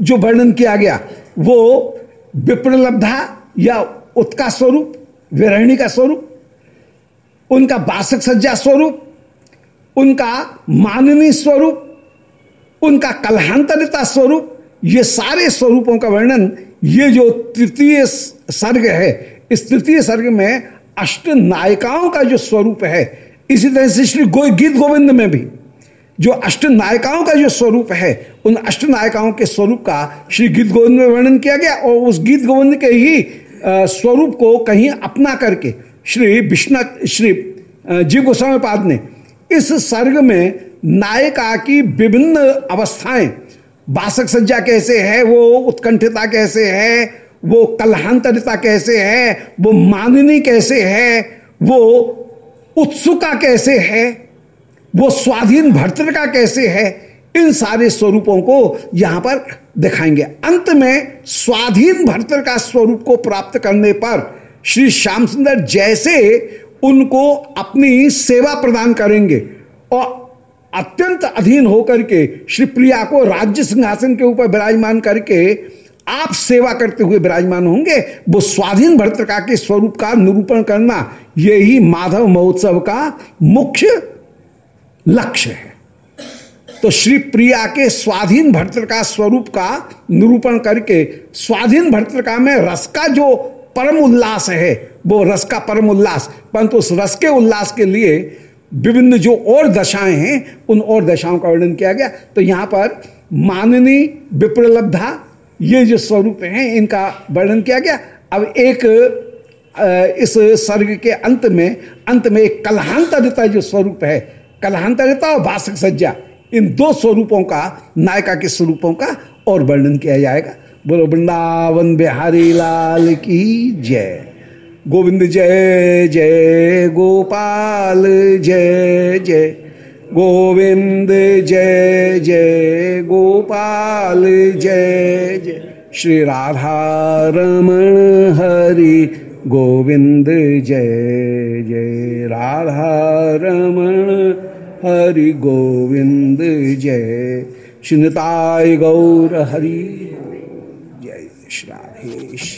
जो वर्णन किया गया, वो विप्रलब्धा या उत्का स्वरूप विरहिणी का स्वरूप, उनका बासक सज्जा स्वरूप, उनका माननीय स्वरूप, उनका कलहांतरिता स्वरूप ये सारे स्वरूपों का वर्णन, ये जो तृतीय सर्ग है, इस तृतीय सर्ग में अष्ट नायिकाओं का जो स्वरूप है, इसी तरह से श्री गो, गीत गोविंद में भी, जो अष्ट नायिकाओं का जो स्वरूप है, उन अष्ट नायिकाओं के स्वरूप का श्री गीत गोविंद में वर्णन किया गया और उस गीत गोविंद के ही स्वरूप को कहीं अपना करके श्री विष्णु, श्री जीव गोस्वामी पाद ने, इस सर्ग में नायिका की विभिन्न अवस्थाएँ बासक सज्जा कैसे है, वो उत्कंठता कैसे है, वो कलहांतरिता कैसे है, वो माननी कैसे है, वो उत्सुका कैसे है, वो स्वाधीन भर्तृका कैसे है, इन सारे स्वरूपों को यहाँ पर दिखाएँगे। अंत में स्वाधीन भर्तृ का स्वरूप को प्राप्त करने पर श्री श्याम सुंदर जैसे उनको अपनी सेवा प्रदान करेंगे और अत्यंत अधीन होकर के श्री प्रिया को राज्य सिंहासन के ऊपर विराजमान करके आप सेवा करते हुए विराजमान होंगे। वो स्वाधीन भर्तृका के स्वरूप का निरूपण करना यही माधव महोत्सव का मुख्य लक्ष्य है। तो श्री प्रिया के स्वाधीन भर्तृका स्वरूप का निरूपण करके स्वाधीन भर्तृका में रस का जो परम उल्लास है, वो रस का परम उल्लास, परंतु उस रस के उल्लास के लिए विभिन्न जो और दशाएँ हैं, उन और दशाओं का वर्णन किया गया। तो यहाँ पर माननी, विप्रलब्धा, ये जो स्वरूप हैं, इनका वर्णन किया गया। अब एक इस सर्ग के अंत में अंत में एक कलहांतरिता जो स्वरूप है, कलहांतरिता और भाषक सज्जा, इन दो स्वरूपों का, नायिका के स्वरूपों का और वर्णन किया जाएगा। बोलो, वृंदावन बिहारी लाल की जय। गोविंद जय जय गोपाल, जय जय गोविंद, जय जय गोपाल, जय जय श्री राधा रमण हरि गोविंद, जय जय राधा रमण हरि गोविंद, जय श्रीताय गौर हरि। जय श्राधेश जय